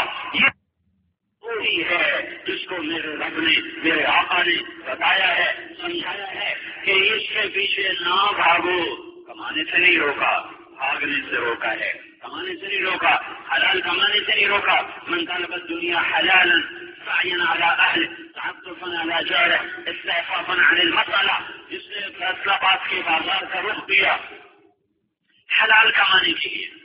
وہی ہے جس کو میرے رب نے میرے آقا نے بتایا ہے، سمجھایا ہے کہ اس کے پیچھے نہ بھاگو۔ کمانے سے نہیں روکا، بھاگنے سے روکا ہے۔ کمانے سے نہیں روکا، حلال کمانے سے نہیں روکا۔ من طلب دنیا حلال سعین على اہل تعطفا على استعفافا عن المسألہ جس نے فیصلہ بات کے بازار کا رخ دیا۔ حلال کمانے کے لیے۔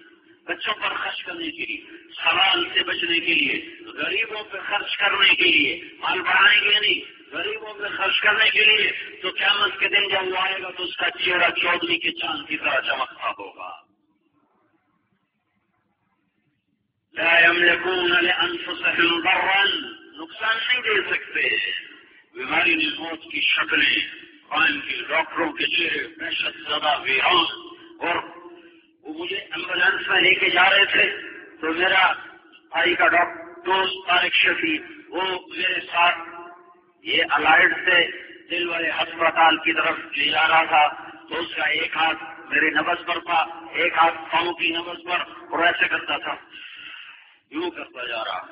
بچوں پر خرچ کرنے کے لیے، سوال سے بچنے کے لیے، غریبوں پہ خرچ کرنے کے لیے، مال بڑھائیں گے نہیں؟ غریبوں پہ خرچ کرنے کے لیے، تو قیامت کے دن جب وہ آئے گا، تو اس کا چہرہ چودھری کے چاند کی طرح چمکتا ہوگا۔ لا يملكون لأنفسهم ضرا، نقصان نہیں دے سکتے۔ بیماری نے موت کی شکلیں، قائم کی ڈاکٹروں کے چہرے دہشت زدہ ویران اور وہ مجھے ایمبولینس میں لے کے جا رہے تھے، تو میرا بھائی کا ڈاکٹر دوست طارق شفیع، وہ میرے ساتھ یہ الائڈ سے دل والے ہسپتال کی طرف لے جا رہا تھا۔ تو اس کا ایک ہاتھ میرے نبز پر تھا، ایک ہاتھ پاؤں کی نبز پر، اور ایسے کرتا تھا۔ یوں کرتا جا رہا،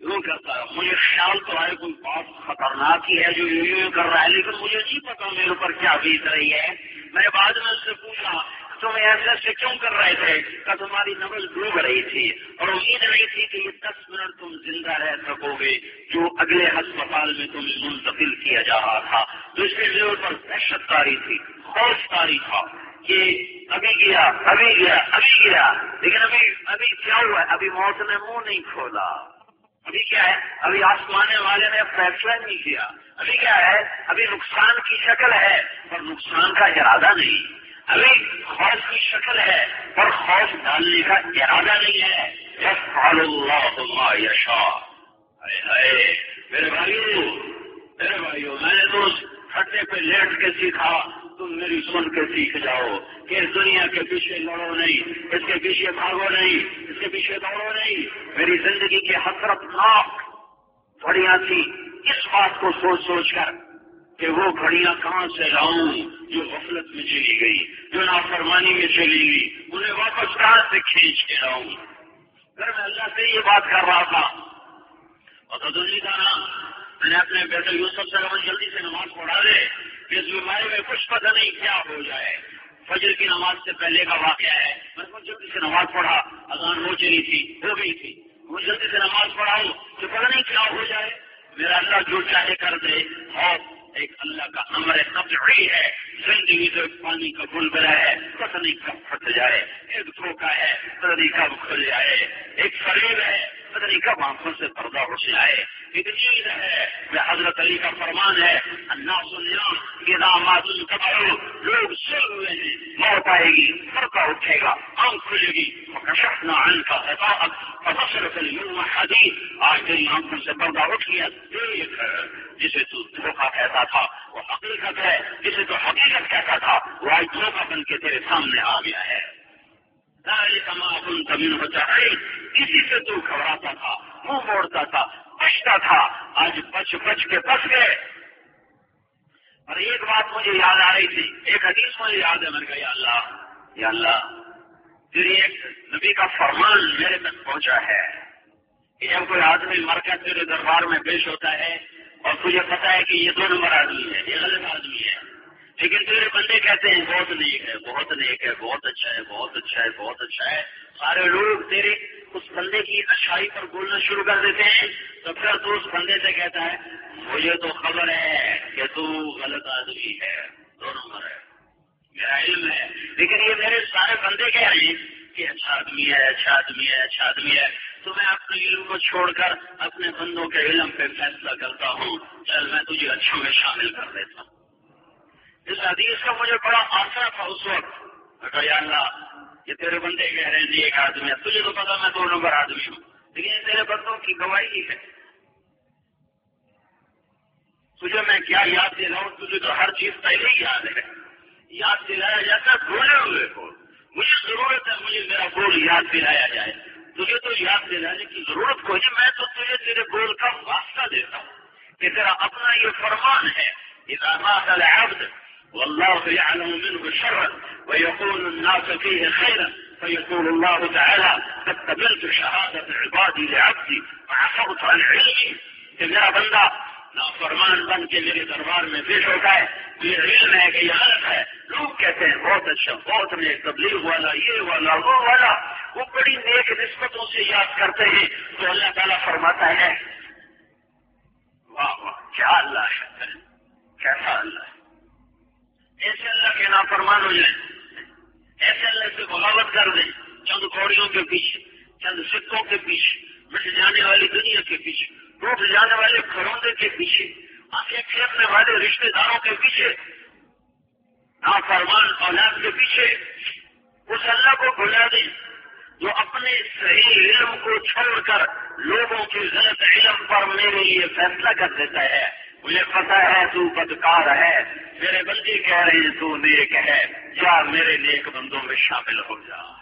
یوں کرتا ہے مجھے خیال تو آئے کوئی بات خطرناک ہی ہے جو یوں یوں کر رہا ہے، لیکن مجھے نہیں پتا میرے اوپر کیا بیت رہی ہے۔ میں بعد میں اس سے پوچھا تم ایسے سے کیوں کر رہے تھے؟ کہ تمہاری نبز ڈوب رہی تھی اور امید نہیں تھی کہ یہ دس منٹ تم زندہ رہ سکو گے جو اگلے ہسپتال میں تمہیں منتقل کیا جا رہا تھا۔ تو اس کے لیول پر دہشت کاری تھی، خوف کاری تھا کہ ابھی گیا ابھی گیا ابھی گیا۔ لیکن ابھی ابھی کیا ہوا؟ ہے ابھی موت نے منہ نہیں کھولا۔ ابھی کیا ہے؟ ابھی آسمانے والے نے فیصلہ نہیں کیا۔ ابھی کیا ہے؟ ابھی نقصان کی شکل ہے اور نقصان کا ارادہ نہیں۔ ابھی خوف کی شکل ہے اور خوف ڈالنے کا ارادہ نہیں ہے۔ اللہ یشا میرے بھائیو میرے بھائیو، میں نے تو کھٹے پہ لیٹ کے سیکھا، تم میری سن کے سیکھ جاؤ کہ اس دنیا کے پیچھے لڑو نہیں، اس کے پیچھے بھاگو نہیں، اس کے پیچھے دوڑو نہیں۔ میری زندگی کی حسرت ناک بڑیاں تھی اس بات کو سوچ سوچ کر کہ وہ گھڑیاں کہاں سے لاؤں جو غفلت میں چلی گئی، جو نافرمانی میں چلی گئی، انہیں واپس کہاں سے کھینچ کے لاؤں؟ میں اللہ سے یہ بات کر رہا تھا۔ اور تو نہیں تھا نا۔ میں نے اپنے بیٹے یوسف سے کہا، جلدی سے نماز پڑھا دے کہ اس بیماری میں کچھ پتہ نہیں کیا ہو جائے۔ فجر کی نماز سے پہلے کا واقعہ ہے۔ میں کو جلدی سے نماز پڑھا۔ اذان ہو چلی تھی، ہو گئی تھی۔ وہ جلدی سے نماز پڑھاؤں تو پتہ نہیں کیا ہو جائے۔ میرا اللہ جو چاہے کر دے۔ اور ایک اللہ کا امر قطعی ہے، زندگی تو پانی کا بل بلا ہے، پتہ نہیں کب پھٹ جائے، ایک دھوکا ہے، پتہ نہیں کب کھل جائے، ایک فریب ہے۔ پتہ نہیں کب آنکھوں سے پردہ ہو جائے ایک نیند ہے۔ یہ حضرت علی کا فرمان ہے۔ اللہ سنیا کہ نامات قبل کباؤ لوگ سو ہوئے ہیں۔ موت آئے گی فرقہ اٹھے گا، آنکھ کھلے گی۔ کشفنا عن کا حفاظت فبصرت اليوم حديد آج تیری آنکھوں سے پردہ اٹھ گیا۔ دیکھ، جسے تو دھوکہ کہتا تھا وہ حقیقت ہے، جسے تو حقیقت کہتا تھا وہ آج دھوکہ بن کے تیرے سامنے آ گیا ہے۔ زمین ہوتا ہے کسی سے تو گھبراتا تھا، منہ موڑتا تھا بچتا تھا، آج بچ بچ کے بچ گئے۔ اور ایک بات مجھے یاد آ رہی تھی، ایک حدیث مجھے یاد ہے، میں نے کہا، یا اللہ یا اللہ، پھر ایک نبی کا فرمان میرے تک پہنچا ہے کہ جب کوئی آدمی مر کر تیرے دربار میں پیش ہوتا ہے اور تجھے پتا ہے کہ یہ دو نمبر آدمی ہے، یہ غلط آدمی ہے۔ لیکن تیرے بندے کہتے ہیں، بہت نیک ہے، بہت نیک ہے، بہت اچھا ہے، بہت اچھا ہے، بہت اچھا ہے۔ سارے لوگ تیرے اس بندے کی اچھائی پر بولنا شروع کر دیتے ہیں۔ تو پھر تو اس بندے سے کہتا ہے، مجھے تو خبر ہے کہ تو غلط آدمی ہے دو نمبر ہے۔ میرا علم ہے۔ لیکن یہ میرے سارے بندے کہہ رہے ہیں کہ اچھا آدمی ہے اچھا آدمی ہے اچھا آدمی ہے۔ تو میں اپنے علم کو چھوڑ کر اپنے بندوں کے علم پہ فیصلہ کرتا ہوں۔ چل، میں تجھے اچھوں میں شامل کر دیتا ہوں۔ اس حدیث کا مجھے بڑا آسرا تھا اس وقت۔ یا اللہ، یہ تیرے بندے کہہ رہے ہیں ایک آدمی ہے۔ تجھے تو پتا میں دو نمبر آدمی ہوں۔ لیکن یہ تیرے بندوں کی گواہی ہے۔ تجھے میں کیا یاد دلاؤں؟ تجھے تو ہر چیز پہلے ہی یاد ہے۔ یاد دلایا جاتا بھولے ہوئے کو۔ مجھے ضرورت ہے مجھے میرا گول یاد دلایا جائے۔ تجھے تو یاد دلانے کی ضرورت کوئی نہیں۔ میں تو تجھے تیرے گول کا واسطہ دیتا ہوں کہ تیرا اپنا یہ فرمان ہے۔ العبد والله يعلم منه شرا، ويقول الناس فيه خيرا، فيقول الله تعالى قد قبلت شهادة عبادي لعبدي وعفرت عن علمي. کہ میرا بندہ نافرمان بن کے میرے دربار میں پیش ہوتا ہے یہ علم ہے کہ یہ غلط ہے۔ لوگ کہتے ہیں، بہت اچھا بہت نیک تبلیغ والا، یہ والا، وہ والا۔ وہ بڑی نیک نسبتوں سے یاد کرتے ہیں۔ تو اللہ تعالیٰ فرماتا ہے، واہ واہ، کیا اللہ ہے، کیسا اللہ ہو جائیں ایسے اللہ سے بغاوت کر دیں چند کوڑیوں کے پیچھے، چند سکوں کے پیچھے مٹ جانے والی دنیا کے پیچھے ٹوٹ جانے والے گھروندے کے پیچھے، آنکھیں پھیرنے والے رشتے داروں کے پیچھے، نافرمان اولاد کے پیچھے، اس اللہ کو بلا دیں جو اپنے صحیح علم کو چھوڑ کر لوگوں کے غلط علم پر میرے لیے فیصلہ کر دیتا ہے۔ مجھے پتا ہے تو بدکار ہے۔ میرے بندے کہہ رہے ہیں تو نیک ہے۔ جا میرے نیک بندوں میں شامل ہو جا۔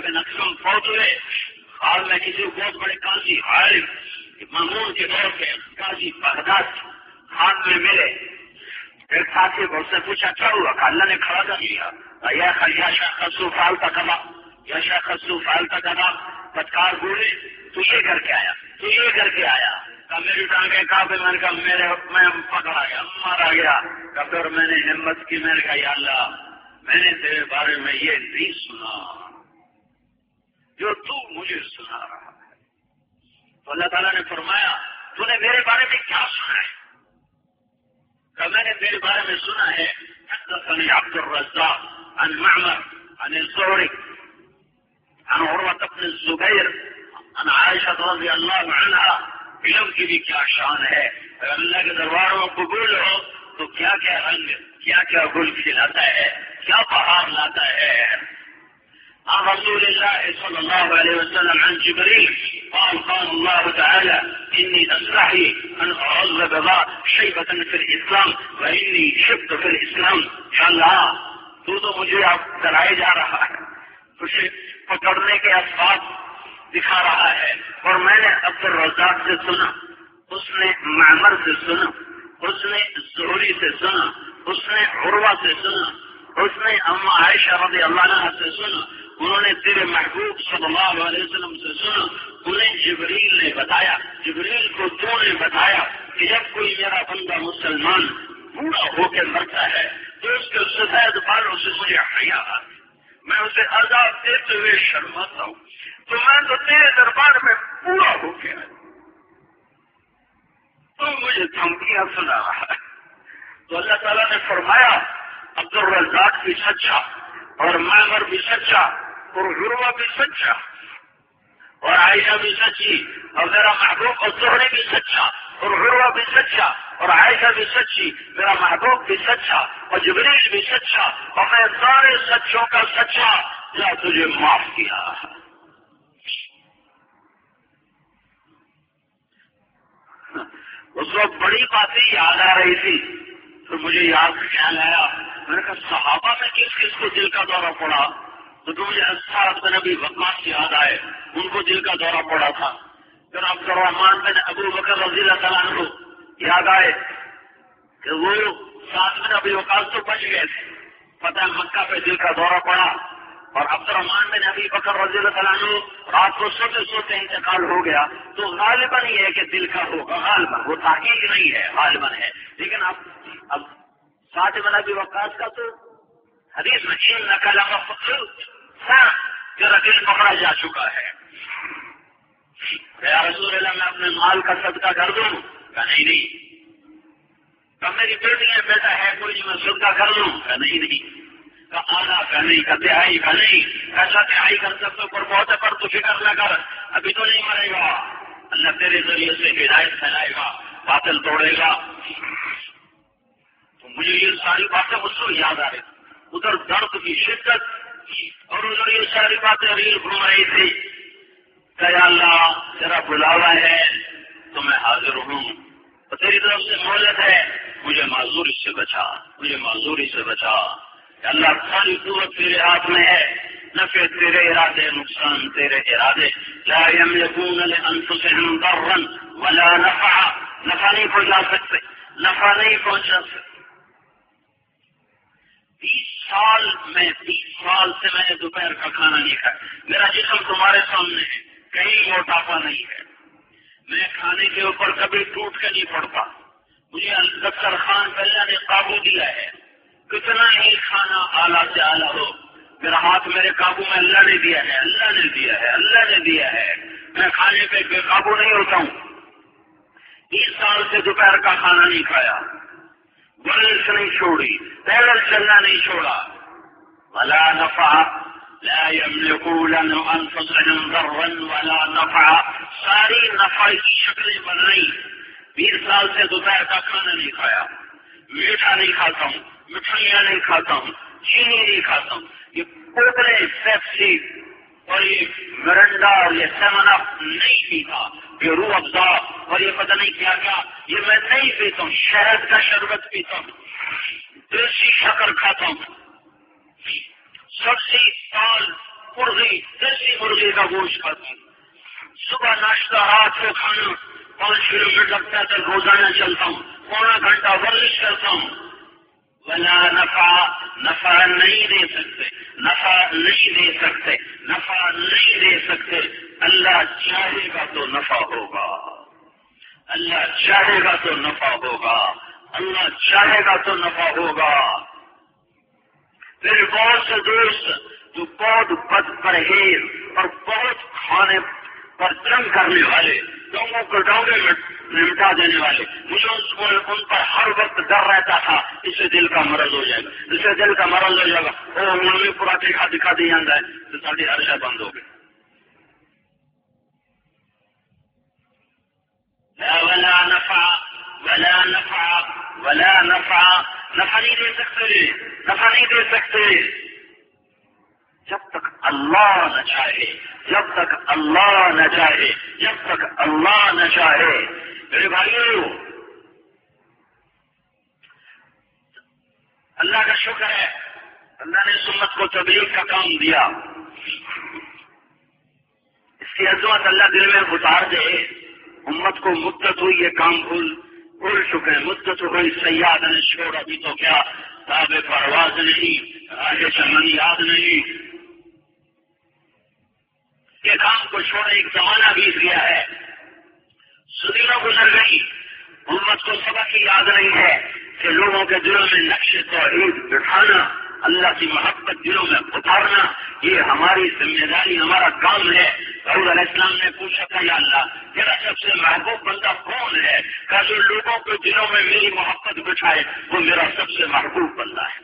بن اکثر فوج ہوئے۔ حال میں کسی بہت بڑے قاضی عالم معمول کے دور پہ قاضی بغداد ہاتھ میں ملے۔ پھر ساتھی کو اس سے پوچھا، کیا ہوا؟ کہ اللہ نے کھڑا کر لیا یا شاہ خسو فال کا کما یا شاہ خسو فال کا کما بدکار بولے تو یہ کر کے آیا، تو یہ کر کے آیا۔ میری ٹانگیں کہا پہ میں نے کہا، میرے میں پکڑا گیا، مارا گیا۔ پھر میں نے ہمت کی، میں نے کہا، یا اللہ، میں نے تیرے بارے میں یہ نہیں سنا۔ جو تو مجھے سنا رہا ہے۔ تو اللہ تعالیٰ نے فرمایا، تو نے میرے بارے میں کیا سنا ہے؟ کہ میں نے تیرے بارے میں سنا ہے عبد الرزاق عن معمر عن الزهري عن عروة بن الزبير، عن عائشة رضي الله عنها علم کی بھی کیا شان ہے، اگر اللہ کے درباروں میں قبول ہو، تو کیا کیا رنگ، کیا کیا گل کھلاتا ہے، کیا پہاڑ لاتا ہے۔ عن رسول الله صلى الله عليه وسلم عن جبريل قال قال الله تعالى إني أسرحي أن أعظ بضاء شيبة في الإسلام وإني شبت في الإسلام الله تو تو مجھے اب کرائے جا رہا ہے۔ اسے پکڑنے کے اسباب دکھا رہا ہے۔ اور میں نے عبد الرزاق سے سنا، اس نے معمر سے سنا، اس نے زہری سے سنا، اس نے عروا سے سنا، اس نے اما عائشہ رضی اللہ عنہ سے سنا۔ انہوں نے تیرے محبوب صلی اللہ علیہ وسلم سے سنا، انہیں جبریل نے بتایا۔ جبریل کو تو نے بتایا کہ جب کوئی میرا بندہ مسلمان پورا ہو کے مرتا ہے، تو اس کے سفید بالوں سے مجھے حیا میں اسے عذاب دیتے ہوئے شرماتا ہوں۔ تو میں تو تیرے دربار میں پورا ہو گیا۔ تو مجھے دھمکیاں سنا رہا ہے۔ تو اللہ تعالیٰ نے فرمایا عبد الرزاق بھی سچا اور میمر بھی سچا اور غروا بھی سچا اور عائشہ بھی سچی اور میرا محبوب اور زہری بھی سچا اور غروا بھی سچا۔ اور عائشہ بھی سچی میرا محبوب بھی سچا اور جبریل بھی سچا اور میں سارے سچوں کا سچا یا تجھے معاف کیا۔ اس وقت بڑی باتیں یاد آ رہی تھی تو مجھے یاد خیال آیا۔ میں نے کہا، صحابہ میں کس کس کو دل کا دورہ پڑا؟ تو مجھے اسحاق بن ابھی وقاص یاد آئے، ان کو دل کا دورہ پڑا تھا۔ پھر عبد الرحمان بن ابو بکر رضی اللہ تعالیٰ کو یاد آئے کہ وہ سات بن ابھی وقاص تو بچ گئے تھے۔ پتہ مکہ پہ دل کا دورہ پڑا اور عبد الرحمان بن ابھی بکر رضی اللہ تعالیٰ رات کو سوتے سوتے انتقال ہو گیا۔ تو غالباً یہ ہے کہ دل کا ہوگا غالباً وہ تحقیق نہیں ہے، غالباً ہے۔ لیکن اب اب سات بن ابھی وقاص کا تو حدیث میں ان نقل تیرا دل پکڑا جا چکا ہے۔ رسول اللہ، میں اپنے مال کا صدقہ کر دوں۔ کہ نہیں۔ نہیں کب میری بیٹی ہے، بیٹا ہے، کوئی جو میں صدقہ کر لوں۔ کہ نہیں نہیں۔ کا آدھا کا نہیں کا تہائی کا نہیں۔ ایسا تہائی کر سکتے پر بہت پر تو فکر نہ کر۔ ابھی تو نہیں مرے گا۔ اللہ تیرے ذریعے سے ہدایت پھیلائے گا، باطل توڑے گا۔ تو مجھے یہ ساری باتیں اس کو یاد آ رہی ادھر درد کی شدت اور ادھر یہ ساری باتیں ریل گھوم رہی تھی کہ اللہ، تیرا بلاوا ہے۔ تو میں حاضر ہوں۔ تو تیری طرف سے مہلت ہے۔ مجھے معذوری سے بچا۔ مجھے معذوری سے بچا۔ اللہ، ساری قوت تیرے ہاتھ میں ہے۔ نفع تیرے ارادے، نقصان تیرے ارادے۔ لا يملكون لانفسهم ضرا ولا نفع نفع نہیں پہنچا سکتے۔ نفع نہیں پہنچا سکتے۔ بیس سال میں، بیس سال سے میں نے دوپہر کا کھانا نہیں کھایا۔ میرا جسم تمہارے سامنے ہے۔ کہیں موٹاپا نہیں ہے۔ میں کھانے کے اوپر کبھی ٹوٹ کے نہیں پڑتا۔ مجھے دفتر خان پہلے نے قابو دیا ہے۔ کتنا ہی کھانا اعلیٰ سے اعلیٰ ہو، میرا ہاتھ میرے قابو میں اللہ نے دیا ہے، اللہ نے دیا ہے، اللہ نے دیا ہے۔ میں کھانے پہ بے قابو نہیں ہوتا ہوں۔ بیس سال سے دوپہر کا کھانا نہیں کھایا۔ ورزش نہیں چھوڑی، پیدل چلنا نہیں چھوڑا۔ ولا نفع لا يملكون انفسهم ضرا ولا نفع ساری نفع کی شکلیں بن رہی بیس سال سے دوپہر کا کھانا نہیں کھایا. میٹھا نہیں کھاتا ہوں، مٹھائیاں نہیں کھاتا ہوں، چینی نہیں کھاتا ہوں. یہ پوپلے پیپسی اور یہ مرنڈا اور یہ سیون اپ نہیں پیتا. یہ روح افزا اور یہ پتہ نہیں کیا کیا. یہ میں نہیں پیتا ہوں، شہد کا شربت پیتا ہوں. دیسی شکر کھاتا ہوں. سبزی دال مرغی دیسی مرغی کا گوشت کھاتا ہوں صبح ناشتہ، رات کو کھانا، پانچ کلو میٹر پیدل روزانہ چلتا ہوں۔ پونا گھنٹہ ورزش کرتا ہوں۔ ولا نفع نفع نہیں دے سکتے، نفع نہیں دے سکتے، نفع نہیں دے سکتے۔ اللہ چاہے گا تو نفع ہوگا۔ اللہ چاہے گا تو نفع ہوگا۔ اللہ چاہے گا تو نفع ہوگا۔ میرے بہت سے دوست جو بہت بد پرہیز اور بہت کھانے پر جنگ کرنے والے ڈونگوں کو ڈونگے نمٹا دینے والے۔ مجھے ان پر ہر وقت ڈر رہتا تھا۔ اس سے دل کا مرض ہو جائے گا۔ اس سے دل کا مرض ہو جائے گا۔ وہ انہوں نے پورا دکھا دکھا دیا جاتا ہے تو ساری ہر شہ بند ہو گئی۔ ولا نفع ولا نفع ولا نفع۔ نفع نہیں دے سکتے، نفع نہیں دے سکتے۔ جب تک اللہ نہ چاہے، جب تک اللہ نہ چاہے، جب تک اللہ نہ چاہے۔ میرے بھائیو، اللہ کا شکر ہے، اللہ نے سمت کو تبلیغ کا کام دیا۔ اس کی عظمت اللہ دل میں اتار دے، امت کو مدت ہوئی یہ کام بھول۔ بھول چکے مدت ہوئی سیاد نے چھوڑ ابھی تو کیا؟ تاب پرواز نہیں، آگے چمن یاد نہیں۔ کے کام کو چھوڑنے ایک زمانہ بیت گیا ہے۔ سدیوں گزر گئی۔ امت کو سبق کی یاد نہیں ہے کہ لوگوں کے دلوں میں نقش توحید بٹھانا، اللہ کی محبت دلوں میں اتارنا، یہ ہماری ذمہ داری، ہمارا کام ہے۔ علیہ السلام نے پوچھا تھا یا اللہ، میرا سب سے محبوب بندہ کون ہے؟ کہ جو لوگوں کے دلوں میں میری محبت بٹھائے، وہ میرا سب سے محبوب بندہ ہے۔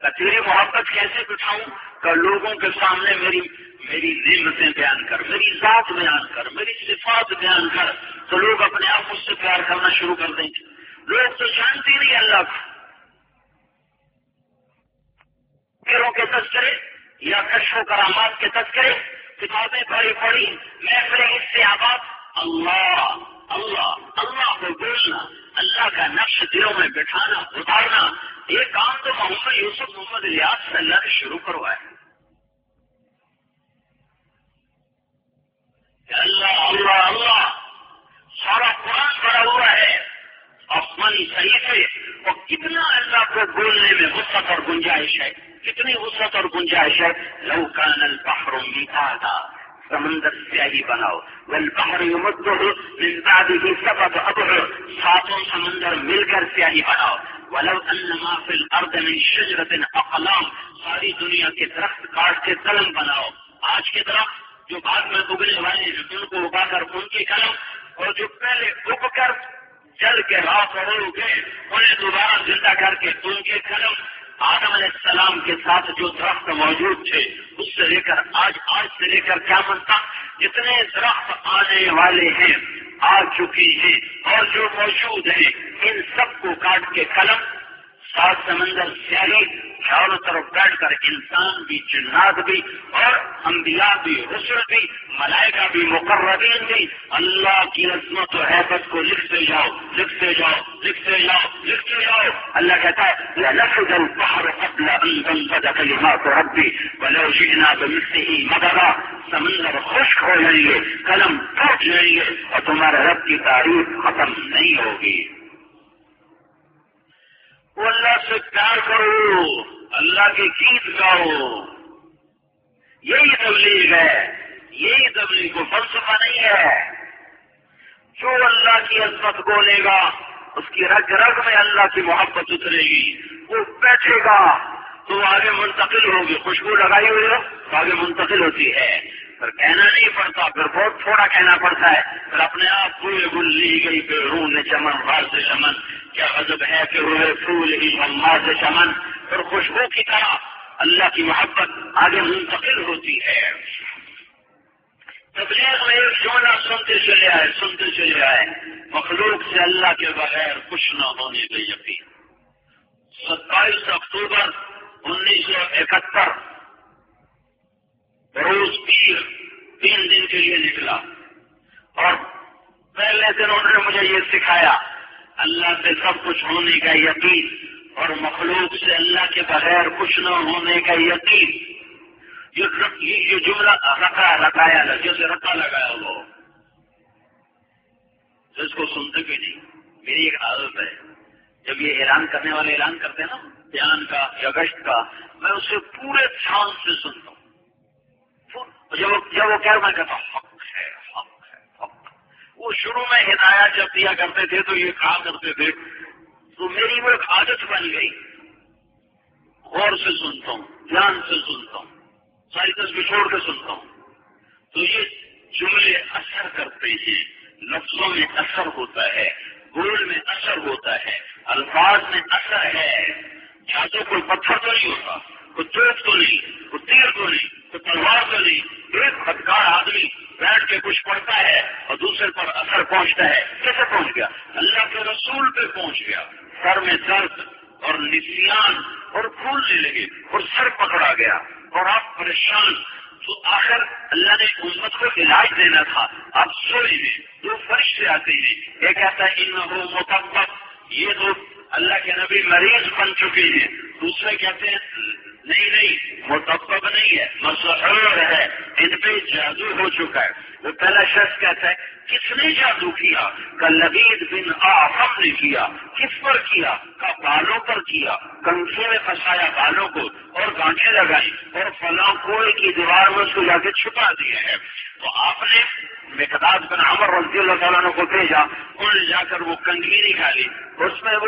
کہ تیری محبت کیسے بٹھاؤں؟ کہ لوگوں کے سامنے میری میری نعمتیں بیان کر، میری ذات بیان کر، میری صفات بیان کر۔ تو لوگ اپنے آپ اس سے پیار کرنا شروع کر دیں گے۔ لوگ تو جانتے نہیں اللہ کو۔ پیروں کے تذکرے یا کشو کرامات کے تذکرے۔ کتابیں پڑھی پڑھی۔ میں اپنے اس سے آباد۔ اللہ اللہ اللہ کو بولنا، اللہ کا نقش دلوں میں بٹھانا، اتارنا۔ یہ کام تو محمد یوسف محمد ریاض سے اللہ نے شروع کروائے اللہ اللہ اللہ، سارا قرآن پڑا ہوا ہے۔ اپنی صحیح سے اور کتنا اللہ کو بولنے میں وسط اور گنجائش ہے، کتنی وسط اور گنجائش ہے۔ لوکان البحر میٹھا سمندر سیاہی بناؤ۔ ول باہر من بعده ابر، ساتوں سمندر مل کر سیاہی بناؤ۔ ولو انما فی الارض من اقلام، ساری دنیا کے درخت کاٹ کے قلم بناؤ۔ آج کے درخت جو بعد میں اگنے والے ہیں، ان کو اگا کر ان کی قلم اور جو پہلے اگ کر جل کے رات اور گئے انہیں دوبارہ زندہ کر کے ان کے قلم آدم علیہ السلام کے ساتھ جو درخت موجود تھے، اس سے لے کر آج آج سے لے کر کیا منتا جتنے درخت آنے والے ہیں، آ چکی ہیں۔ اور جو موجود ہیں، ان سب کو کاٹ کے قلم سات سمندر سیاہی چاروں طرف بیٹھ کر انسان بھی، جنات بھی، اور انبیاء بھی، رسل بھی ملائکہ بھی مقررین بھی اللہ کی عظمت و حیبت کو لکھتے جاؤ لکھتے جاؤ لکھتے جاؤ لکھتے جاؤ۔ اللہ کہتا ہے لفظ البحر قبل ان تنفذ كلمات ربي ولو جئنا بمثله مددا۔ سمندر خشک ہو جائیں گے، قلم ٹوٹ جائیں گے اور تمہارے رب کی تعریف ختم نہیں ہوگی۔ وہ اللہ سے پیار کرو، اللہ کے گیت گاؤ۔ یہی تبلیغ ہے۔ یہی تبلیغ کو فلسفہ نہیں ہے۔ جو اللہ کی عظمت کو لے گا، اس کی رگ رگ میں اللہ کی محبت اترے گی۔ وہ بیٹھے گا۔ تو آگے منتقل ہوگی۔ خوشبو لگائی ہوئی ہو، تو آگے منتقل ہوتی ہے۔ پھر کہنا نہیں پڑتا، پھر بہت تھوڑا کہنا پڑتا ہے۔ پھر اپنے آپ پورے گل لی گئی، پھر رون چمن بھار سے چمن۔ کیا غضب ہے کہ ہوئے پھول ہی ممار سے چمن۔ پھر خوشبو کی طرح اللہ کی محبت آگے منتقل ہوتی ہے۔ تبلیغ میں ایک جونا سنتے چلے آئے، سنتے چلے آئے۔ مخلوق سے اللہ کے بغیر کچھ نہ ہونے کا یقین۔ ستائیس اکتوبر انیس سو اکہتر۔ روز پیر تین دن کے لیے نکلا۔ اور پہلے دن انہوں نے مجھے یہ سکھایا، اللہ سے سب کچھ ہونے کا یقین، اور مخلوق سے اللہ کے بغیر کچھ نہ ہونے کا یقین۔ یہ جملہ رکھا رکھایا جیسے رکھا لگایا وہ جس کو سنتے بھی نہیں، میری ایک عادت ہے۔ جب یہ اعلان کرنے والے اعلان کرتے ہیں نا، دھیان کا یا گشت کا، میں اسے پورے دھیان سے سنتا ہوں۔ جب جب وہ کہہ میں کہتا حق ہے حق ہے، حق وہ شروع میں ہدایات جب دیا کرتے تھے، تو یہ کہا کرتے تھے، تو میری وہ ایک عادت بن گئی۔ غور سے سنتا ہوں، دھیان سے سنتا ہوں۔ ساری تصویر چھوڑ کے سنتا ہوں۔ تو یہ جملے اثر کرتے ہیں، لفظوں میں اثر ہوتا ہے بول میں اثر ہوتا ہے، الفاظ میں اثر ہے۔ یا تو کوئی پتھر تو نہیں ہوتا کوئی چوک تو نہیں کوئی تیر تو نہیں کوئی تلوار تو نہیں۔ ایک بدکار آدمی بیٹھ کے کچھ پڑھتا ہے اور دوسرے پر اثر پہنچتا ہے۔ کیسے پہنچ گیا؟ اللہ کے رسول پہ پہنچ گیا۔ سر میں درد اور نسیان اور پھولنے لگے اور سر پکڑا گیا۔ اور آپ پریشان تو آخر اللہ نے امت کو علاج دینا تھا۔ آپ سوئے میں دو فرشتے آتے ہیں۔ یہ کہتا ہے ان ہو یہ لوگ اللہ کے نبی مریض بن چکے ہیں۔ دوسرے کہتے ہیں نہیں نہیں وہ نہیں ہے مسحور ہے، ان پہ جادو ہو چکا ہے۔ وہ پہلا شخص کہتا ہے، کس نے جادو کیا؟ کا لبید بن آفم نے کیا۔ کس پر کیا؟ کا بالوں پر کیا۔ کنکھی میں پھنسایا بالوں کو اور گانٹھیں لگائی اور فلاں کوئی کی دیوار میں اس کو جا کے چھپا دیا ہے۔ تو آپ نے مقداد بن عمر رضی اللہ تعالیٰ کو بھیجا، انہوں نے جا کر وہ کنگھی نکالی۔ اس میں وہ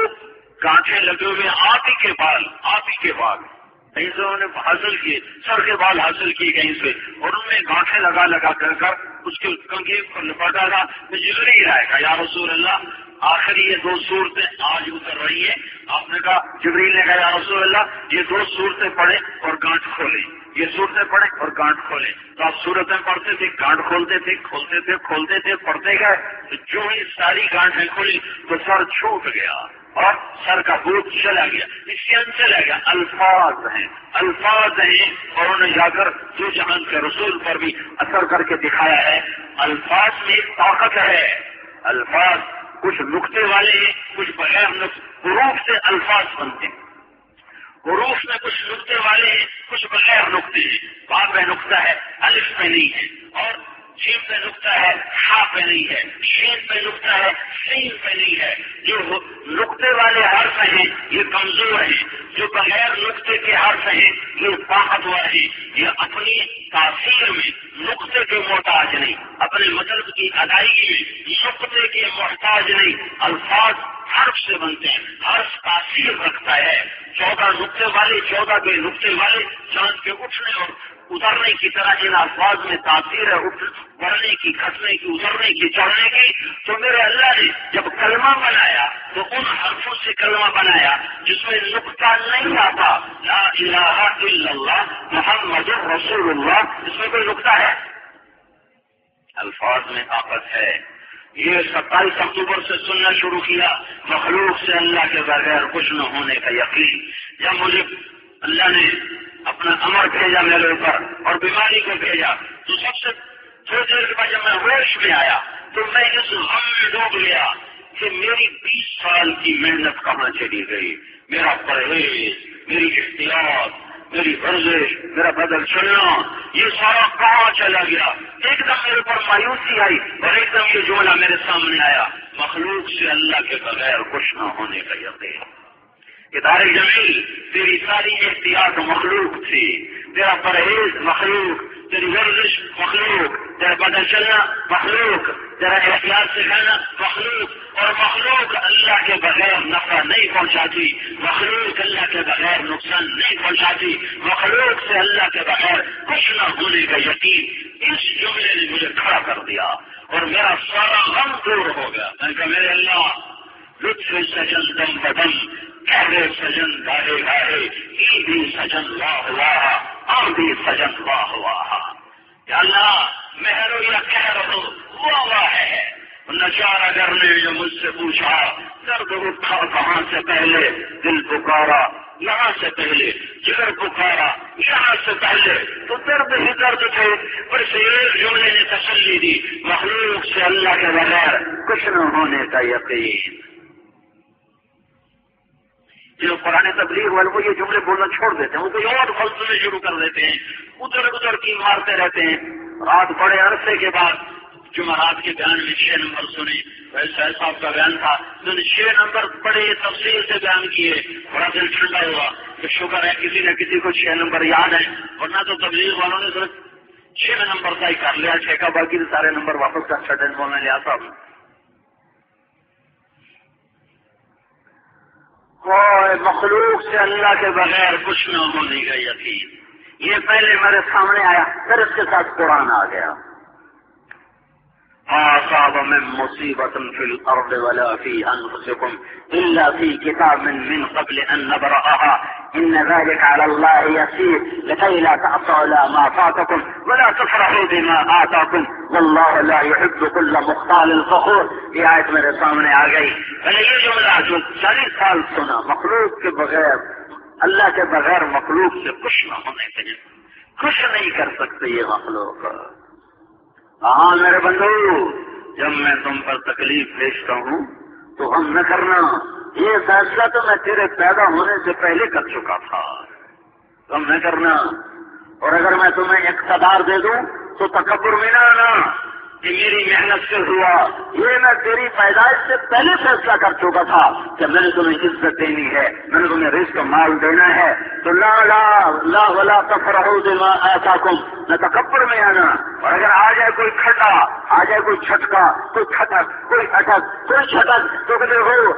گانٹھیں لگے ہوئے آپ ہی کے بال، آپ ہی کے بال۔ کہیں سے انہوں نے حاصل کیے سر کے بال حاصل کیے کہیں سے، اور انہوں نے گانٹھیں لگا لگا کر کر اس کے کنگھی پر لپٹا تھا مجھے نہیں رہے گا یا رسول اللہ آخر یہ دو صورتیں آج اتر رہی ہیں۔ آپ نے کہا، جبریل نے کہا، یا رسول اللہ، یہ دو صورتیں پڑھیں اور گانٹ کھولیں۔ یہ صورتیں پڑھیں اور گانٹ کھولیں۔ تو آپ صورتیں پڑھتے تھے گانٹ کھولتے تھے کھولتے تھے کھولتے تھے، پڑھتے گئے۔ جو ہی ساری گانٹیں کھولی، تو سر چھوٹ گیا۔ اور سر کا بوجھ چلا گیا اس کے اندر چلا گیا۔ الفاظ ہیں الفاظ ہیں۔ اور انہوں نے جا کر جو جہان کے رسول پر بھی اثر کر کے دکھایا ہے۔ الفاظ میں ایک طاقت ہے۔ الفاظ کچھ نقطے والے ہیں، کچھ بغیر حروف سے الفاظ بنتے ہیں۔ حروف میں کچھ نقطے والے ہیں، کچھ بغیر نقطے ہیں۔ باب میں نقطہ ہے، الف میں نہیں ہے۔ اور جیم پہ نقطہ ہے ہا پہ نہیں ہے، شین پہ نقطہ ہے، سین پہ نہیں ہے۔ جو نقطے والے حرف ہیں یہ کمزور ہیں۔ جو بغیر نقطے کے حرف ہیں یہ طاقتور ہیں۔ یہ اپنی تاثیر میں نقطے کے محتاج نہیں، اپنے مطلب کی ادائیگی میں نقطے کے محتاج نہیں، الفاظ حرف سے بنتے ہیں۔ حرف تاثیر رکھتا ہے۔ چودہ نقطے والے، چودہ کے نقطے والے چاند کے اٹھنے اور اترنے کی طرح ان الفاظ میں تاثیر ہے بڑھنے کی، کھسنے کی، اترنے کی، چڑھنے کی۔ تو میرے اللہ نے جب کلمہ بنایا تو ان حرفوں سے کلمہ بنایا جس میں نقطہ نہیں آتا۔ لا الہ الا اللہ، محمد رسول اللہ۔ اس میں کوئی نقطہ ہے؟ الفاظ میں طاقت ہے۔ یہ ستائیس اکتوبر سے سننا شروع کیا، مخلوق سے اللہ کے بغیر کچھ نہ ہونے کا یقین۔ جب مجھے اللہ نے اپنا امر بھیجا میرے اوپر اور بیماری کو بھیجا، تو سب سے تھوڑی دیر کے بعد جب میں ہوش میں آیا، تو میں اس غم میں ڈوب گیا کہ میری بیس سال کی محنت کہاں چلی گئی۔ میرا پرہیز، میری احتیاط میری ورزش میرا بدل چلنا یہ سارا کہاں چلا گیا؟ ایک دم میرے اوپر مایوسی آئی اور ایک دم یہ جملہ میرے سامنے آیا۔ مخلوق سے اللہ کے بغیر کچھ نہ ہونے کا یقین۔ ادارے جمیل، تیری ساری احتیاط مخلوق تھی۔ تیرا پرہیز مخلوق، تیری ورزش مخلوق، تیرا بدل چلنا مخلوق، تیرا احتیاط سے رہنا مخلوق، اور مخلوق اللہ کے بغیر نفع نہیں پہنچاتی، مخلوق اللہ کے بغیر نقصان نہیں پہنچاتی، مخلوق سے اللہ کے بغیر کچھ نہ ہونے کا یقین اس جملے نے مجھے کھڑا کر دیا، اور میرا سارا غم دور ہو گیا۔ میں کہا، میرے اللہ، لطف سجن دم بدم سجن گاہے گاہے ای بھی سجن واہ واہ آم سجن واہ واہ۔ یا اللہ مہرو یا کہہ رہو واہ واہ ہے۔ نشار اگر نے جو مجھ سے پوچھا، درد اٹھا کہاں سے پہلے؟ دل پکارا، یہاں سے پہلے۔ جگر پکارا، یہاں سے پہلے۔ تو درد ہی درد تھے۔ پر سے ایک جملے نے تسلی دی۔ مخلوق سے اللہ کے بغیر کچھ نہ ہونے کا یقین۔ جو پرانے تبلیغ والے وہ یہ جملے بولنا چھوڑ دیتے ہیں وہ کوئی اور فلسفے شروع کر دیتے ہیں۔ ادھر ادھر کی مارتے رہتے ہیں۔ رات بڑے عرصے کے بعد جمعرات کے بیان میں چھ نمبر سنے ویسے صاحب کا بیان تھا۔ تو نے چھ نمبر بڑے تفصیل سے بیان کیے۔ بڑا دل ٹھنڈا ہوا۔ کہ شکر ہے کسی نہ کسی کو چھ نمبر یاد ہے ورنہ تو تبلیغ والوں نے صرف چھ نمبر کا ہی کر لیا، چھ کا باقی سارے نمبر واپس کر چھٹے میں لیا صاحب اور مخلوق سے اللہ کے بغیر کچھ نہ ہونے کا یقین۔ یہ پہلے میرے سامنے آیا، پھر اس کے ساتھ قرآن آ گیا۔ آصاب من مصيبة في الأرض ولا في أنفسكم إلا في كتاب من قبل أن نبرأها إن ذلك على الله يسير لكي لا تعصوا على ما فاتكم ولا تفرحوا بما آتاكم والله لا يحب كل مختال فخور۔ یہ آیت میرے سامنے آ گئی۔ میں نے یہ جملہ جو چالیس سال سنا، مخلوق کے بغیر، اللہ کے بغیر مخلوق سے خوش نہ ہونے کے خوش نہیں کر سکتے یہ مخلوق۔ ہاں میرے بندو، جب میں تم پر تکلیف بھیجتا ہوں، تو ہم نہ کرنا۔ یہ فیصلہ تو میں تیرے پیدا ہونے سے پہلے کر چکا تھا۔ تم نہ کرنا۔ اور اگر میں تمہیں اقتدار دے دوں تو تکبر میں نہ آنا کہ میری محنت سے ہوا۔ یہ میں تیری پیدائش سے پہلے فیصلہ کر چکا تھا کہ میں نے تمہیں عزت دینی ہے، میں نے تمہیں رزق مال دینا ہے۔ تو لا لا لا ولا تفرحوا ایسا کم نہ تکبر میں آنا۔ اور اگر آ جائے کوئی کھٹا، آ جائے کوئی چھٹکا، کوئی کھٹک، کوئی اٹک، کوئی چھٹک، تو کہتے ہو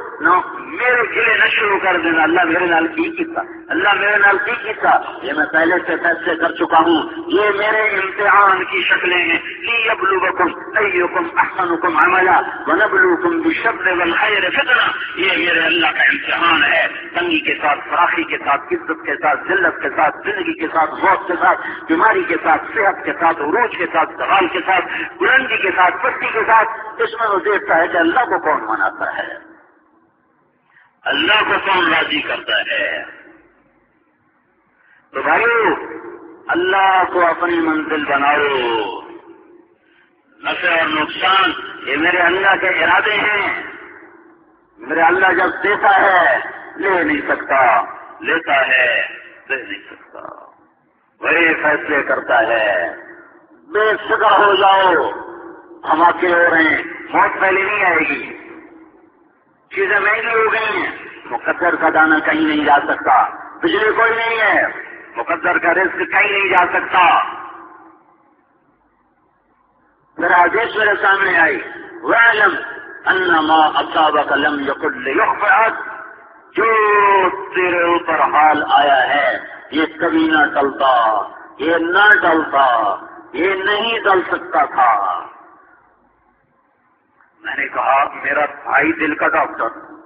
میرے گلے نہ شروع کر دینا، اللہ میرے نال کی کیتا اللہ میرے نال کی کیتا یہ میں پہلے سے فیصلے کر چکا ہوں یہ میرے امتحان کی شکلیں ہیں لی اب ایکم احسنکم عملا ونبلوکم بالشر والخیر فتنہ یہ میرے اللہ کا امتحان ہے تنگی کے ساتھ فراخی کے ساتھ عزت کے ساتھ ذلت کے ساتھ زندگی کے ساتھ غوث کے ساتھ بیماری کے ساتھ صحت کے ساتھ عروج کے ساتھ سوال کے ساتھ بلندی کے ساتھ پستی کے ساتھ اس میں وہ دیکھتا ہے کہ اللہ کو کون مناتا ہے اللہ کو کون راضی کرتا ہے تو بھائیو، اللہ کو اپنی منزل بناؤ۔ نفع اور نقصان، یہ میرے اللہ کے ارادے ہیں۔ میرے اللہ جب دیتا ہے، لے نہیں سکتا۔ لیتا ہے، دے نہیں سکتا۔ وہی فیصلے کرتا ہے۔ بے فکر ہو جاؤ۔ ہم آتے ہو رہے ہیں۔ موت پہلے نہیں آئے گی۔ چیزیں مہنگی ہو گئی ہیں۔ مقدر کا دانا کہیں نہیں جا سکتا۔ بجلی کوئی نہیں ہے۔ مقدر کا رزق کہیں نہیں جا سکتا۔ میرا آدیش میرے سامنے آئی۔ وعلم انما اصابك لم يقل جو تیرے اوپر حال آیا ہے، یہ کبھی نہ ٹلتا۔ یہ نہ ٹلتا۔ یہ نہیں ٹل سکتا تھا۔ میں نے کہا، میرا بھائی دل کا ڈاکٹر۔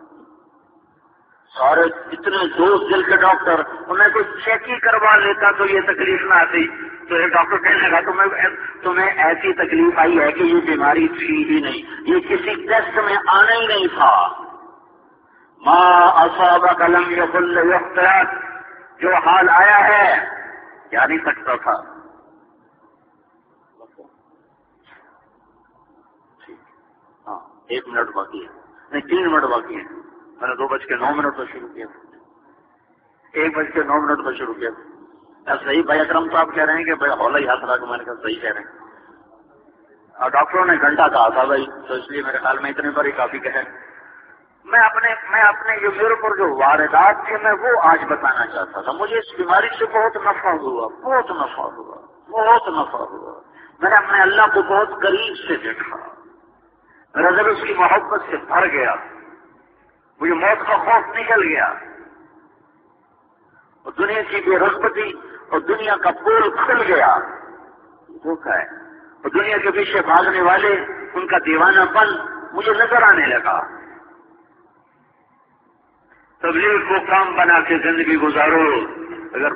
سارے اتنے دوست دل کے ڈاکٹر میں کوئی چیک ہی کروا لیتا تو یہ تکلیف نہ آتی۔ تو یہ ڈاکٹر کہنے لگا، تمہیں تمہیں ایسی تکلیف آئی ہے کہ یہ بیماری تھی ہی نہیں۔ یہ کسی ٹیسٹ میں آنا ہی نہیں تھا۔ ماں اصاب قلم جو حال آیا ہے کیا نہیں سکتا تھا ہاں ایک منٹ باقی ہے۔ نہیں، تین منٹ باقی ہے میں نے دو بج کے نو منٹ پر شروع کیا ایک بج کے نو منٹ پر شروع کیا صحیح بھائی اکرم صاحب کہہ رہے ہیں کہ بھائی ہولا ہی ہاتھ رکھا میں نے کہا صحیح کہہ رہے ہیں۔ اور ڈاکٹروں نے گھنٹہ کہا تھا بھائی، تو اس لیے میرے خیال میں اتنے پر ہی کافی کہے میں اپنے میں اپنے جو میرے اوپر جو واردات تھے، میں وہ آج بتانا چاہتا تھا۔ مجھے اس بیماری سے بہت نفع ہوا، بہت نفع ہوا، بہت نفع ہوا۔ میں نے اپنے اللہ کو بہت قریب سے دیکھا۔ میرا دل اس کی محبت سے بھر گیا۔ مجھے موت کا خوف نکل گیا۔ اور دنیا کی بے رغبتی اور دنیا کا پول کھل گیا۔ دھوکا ہے۔ اور دنیا کے پیچھے بھاگنے والے، ان کا دیوانہ پن مجھے نظر آنے لگا۔ تبلیغ کو کام بنا کے زندگی گزارو۔ اگر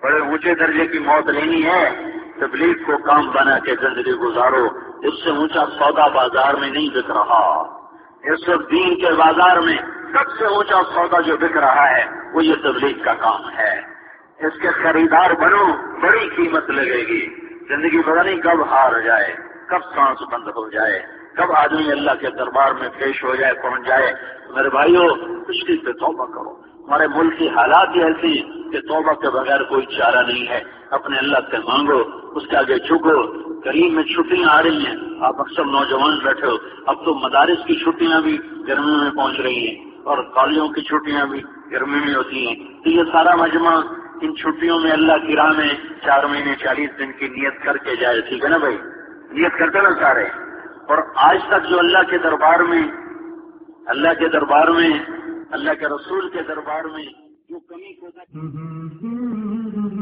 بڑے اونچے درجے کی موت لینی ہے، تبلیغ کو کام بنا کے زندگی گزارو۔ اس سے اونچا سودا بازار میں نہیں بک رہا۔ اس وقت دین کے بازار میں سب سے اونچا سودا جو بک رہا ہے، وہ یہ تبلیغ کا کام ہے۔ اس کے خریدار بنو، بڑی قیمت لگے گی۔ زندگی پتہ نہیں کب ہار جائے، کب سانس بند ہو جائے، کب آدمی اللہ کے دربار میں پیش ہو جائے، پہنچ جائے۔ میرے بھائیوں خوشی پہ توبہ کرو۔ ہمارے ملک کی حالات ہی ایسی کہ توبہ کے بغیر کوئی چارہ نہیں ہے۔ اپنے اللہ سے مانگو، اس کے آگے جھکو۔ کریم میں چھٹیاں آ رہی ہیں۔ آپ اکثر نوجوان بیٹھے ہو۔ اب تو مدارس کی چھٹیاں بھی گرمیوں میں پہنچ رہی ہیں اور کالیوں کی چھٹیاں بھی گرمی میں ہوتی ہیں۔ تو یہ سارا مجمع ان چھٹیوں میں اللہ کی راہ میں چار مہینے چالیس دن کی نیت کر کے جائے۔ ٹھیک ہے نا بھائی؟ نیت کرتے نا سارے۔ اور آج تک جو اللہ کے دربار میں، اللہ کے دربار میں، اللہ کے رسول کے دربار میں جو کمی کو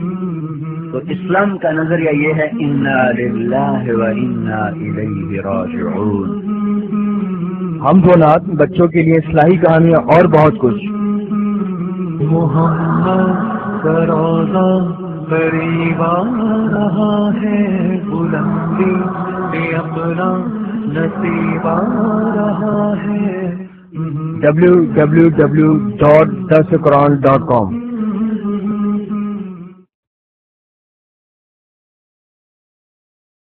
تو اسلام کا نظریہ یہ ہے انا للہ و انا الیہ راجعون. ہم دو نات بچوں کے لیے اصلاحی کہانیاں اور بہت کچھ۔ محمد روزہ قریب آ رہا ہے بلندی بے اپنا نصیب آ رہا ہے۔ ڈبلو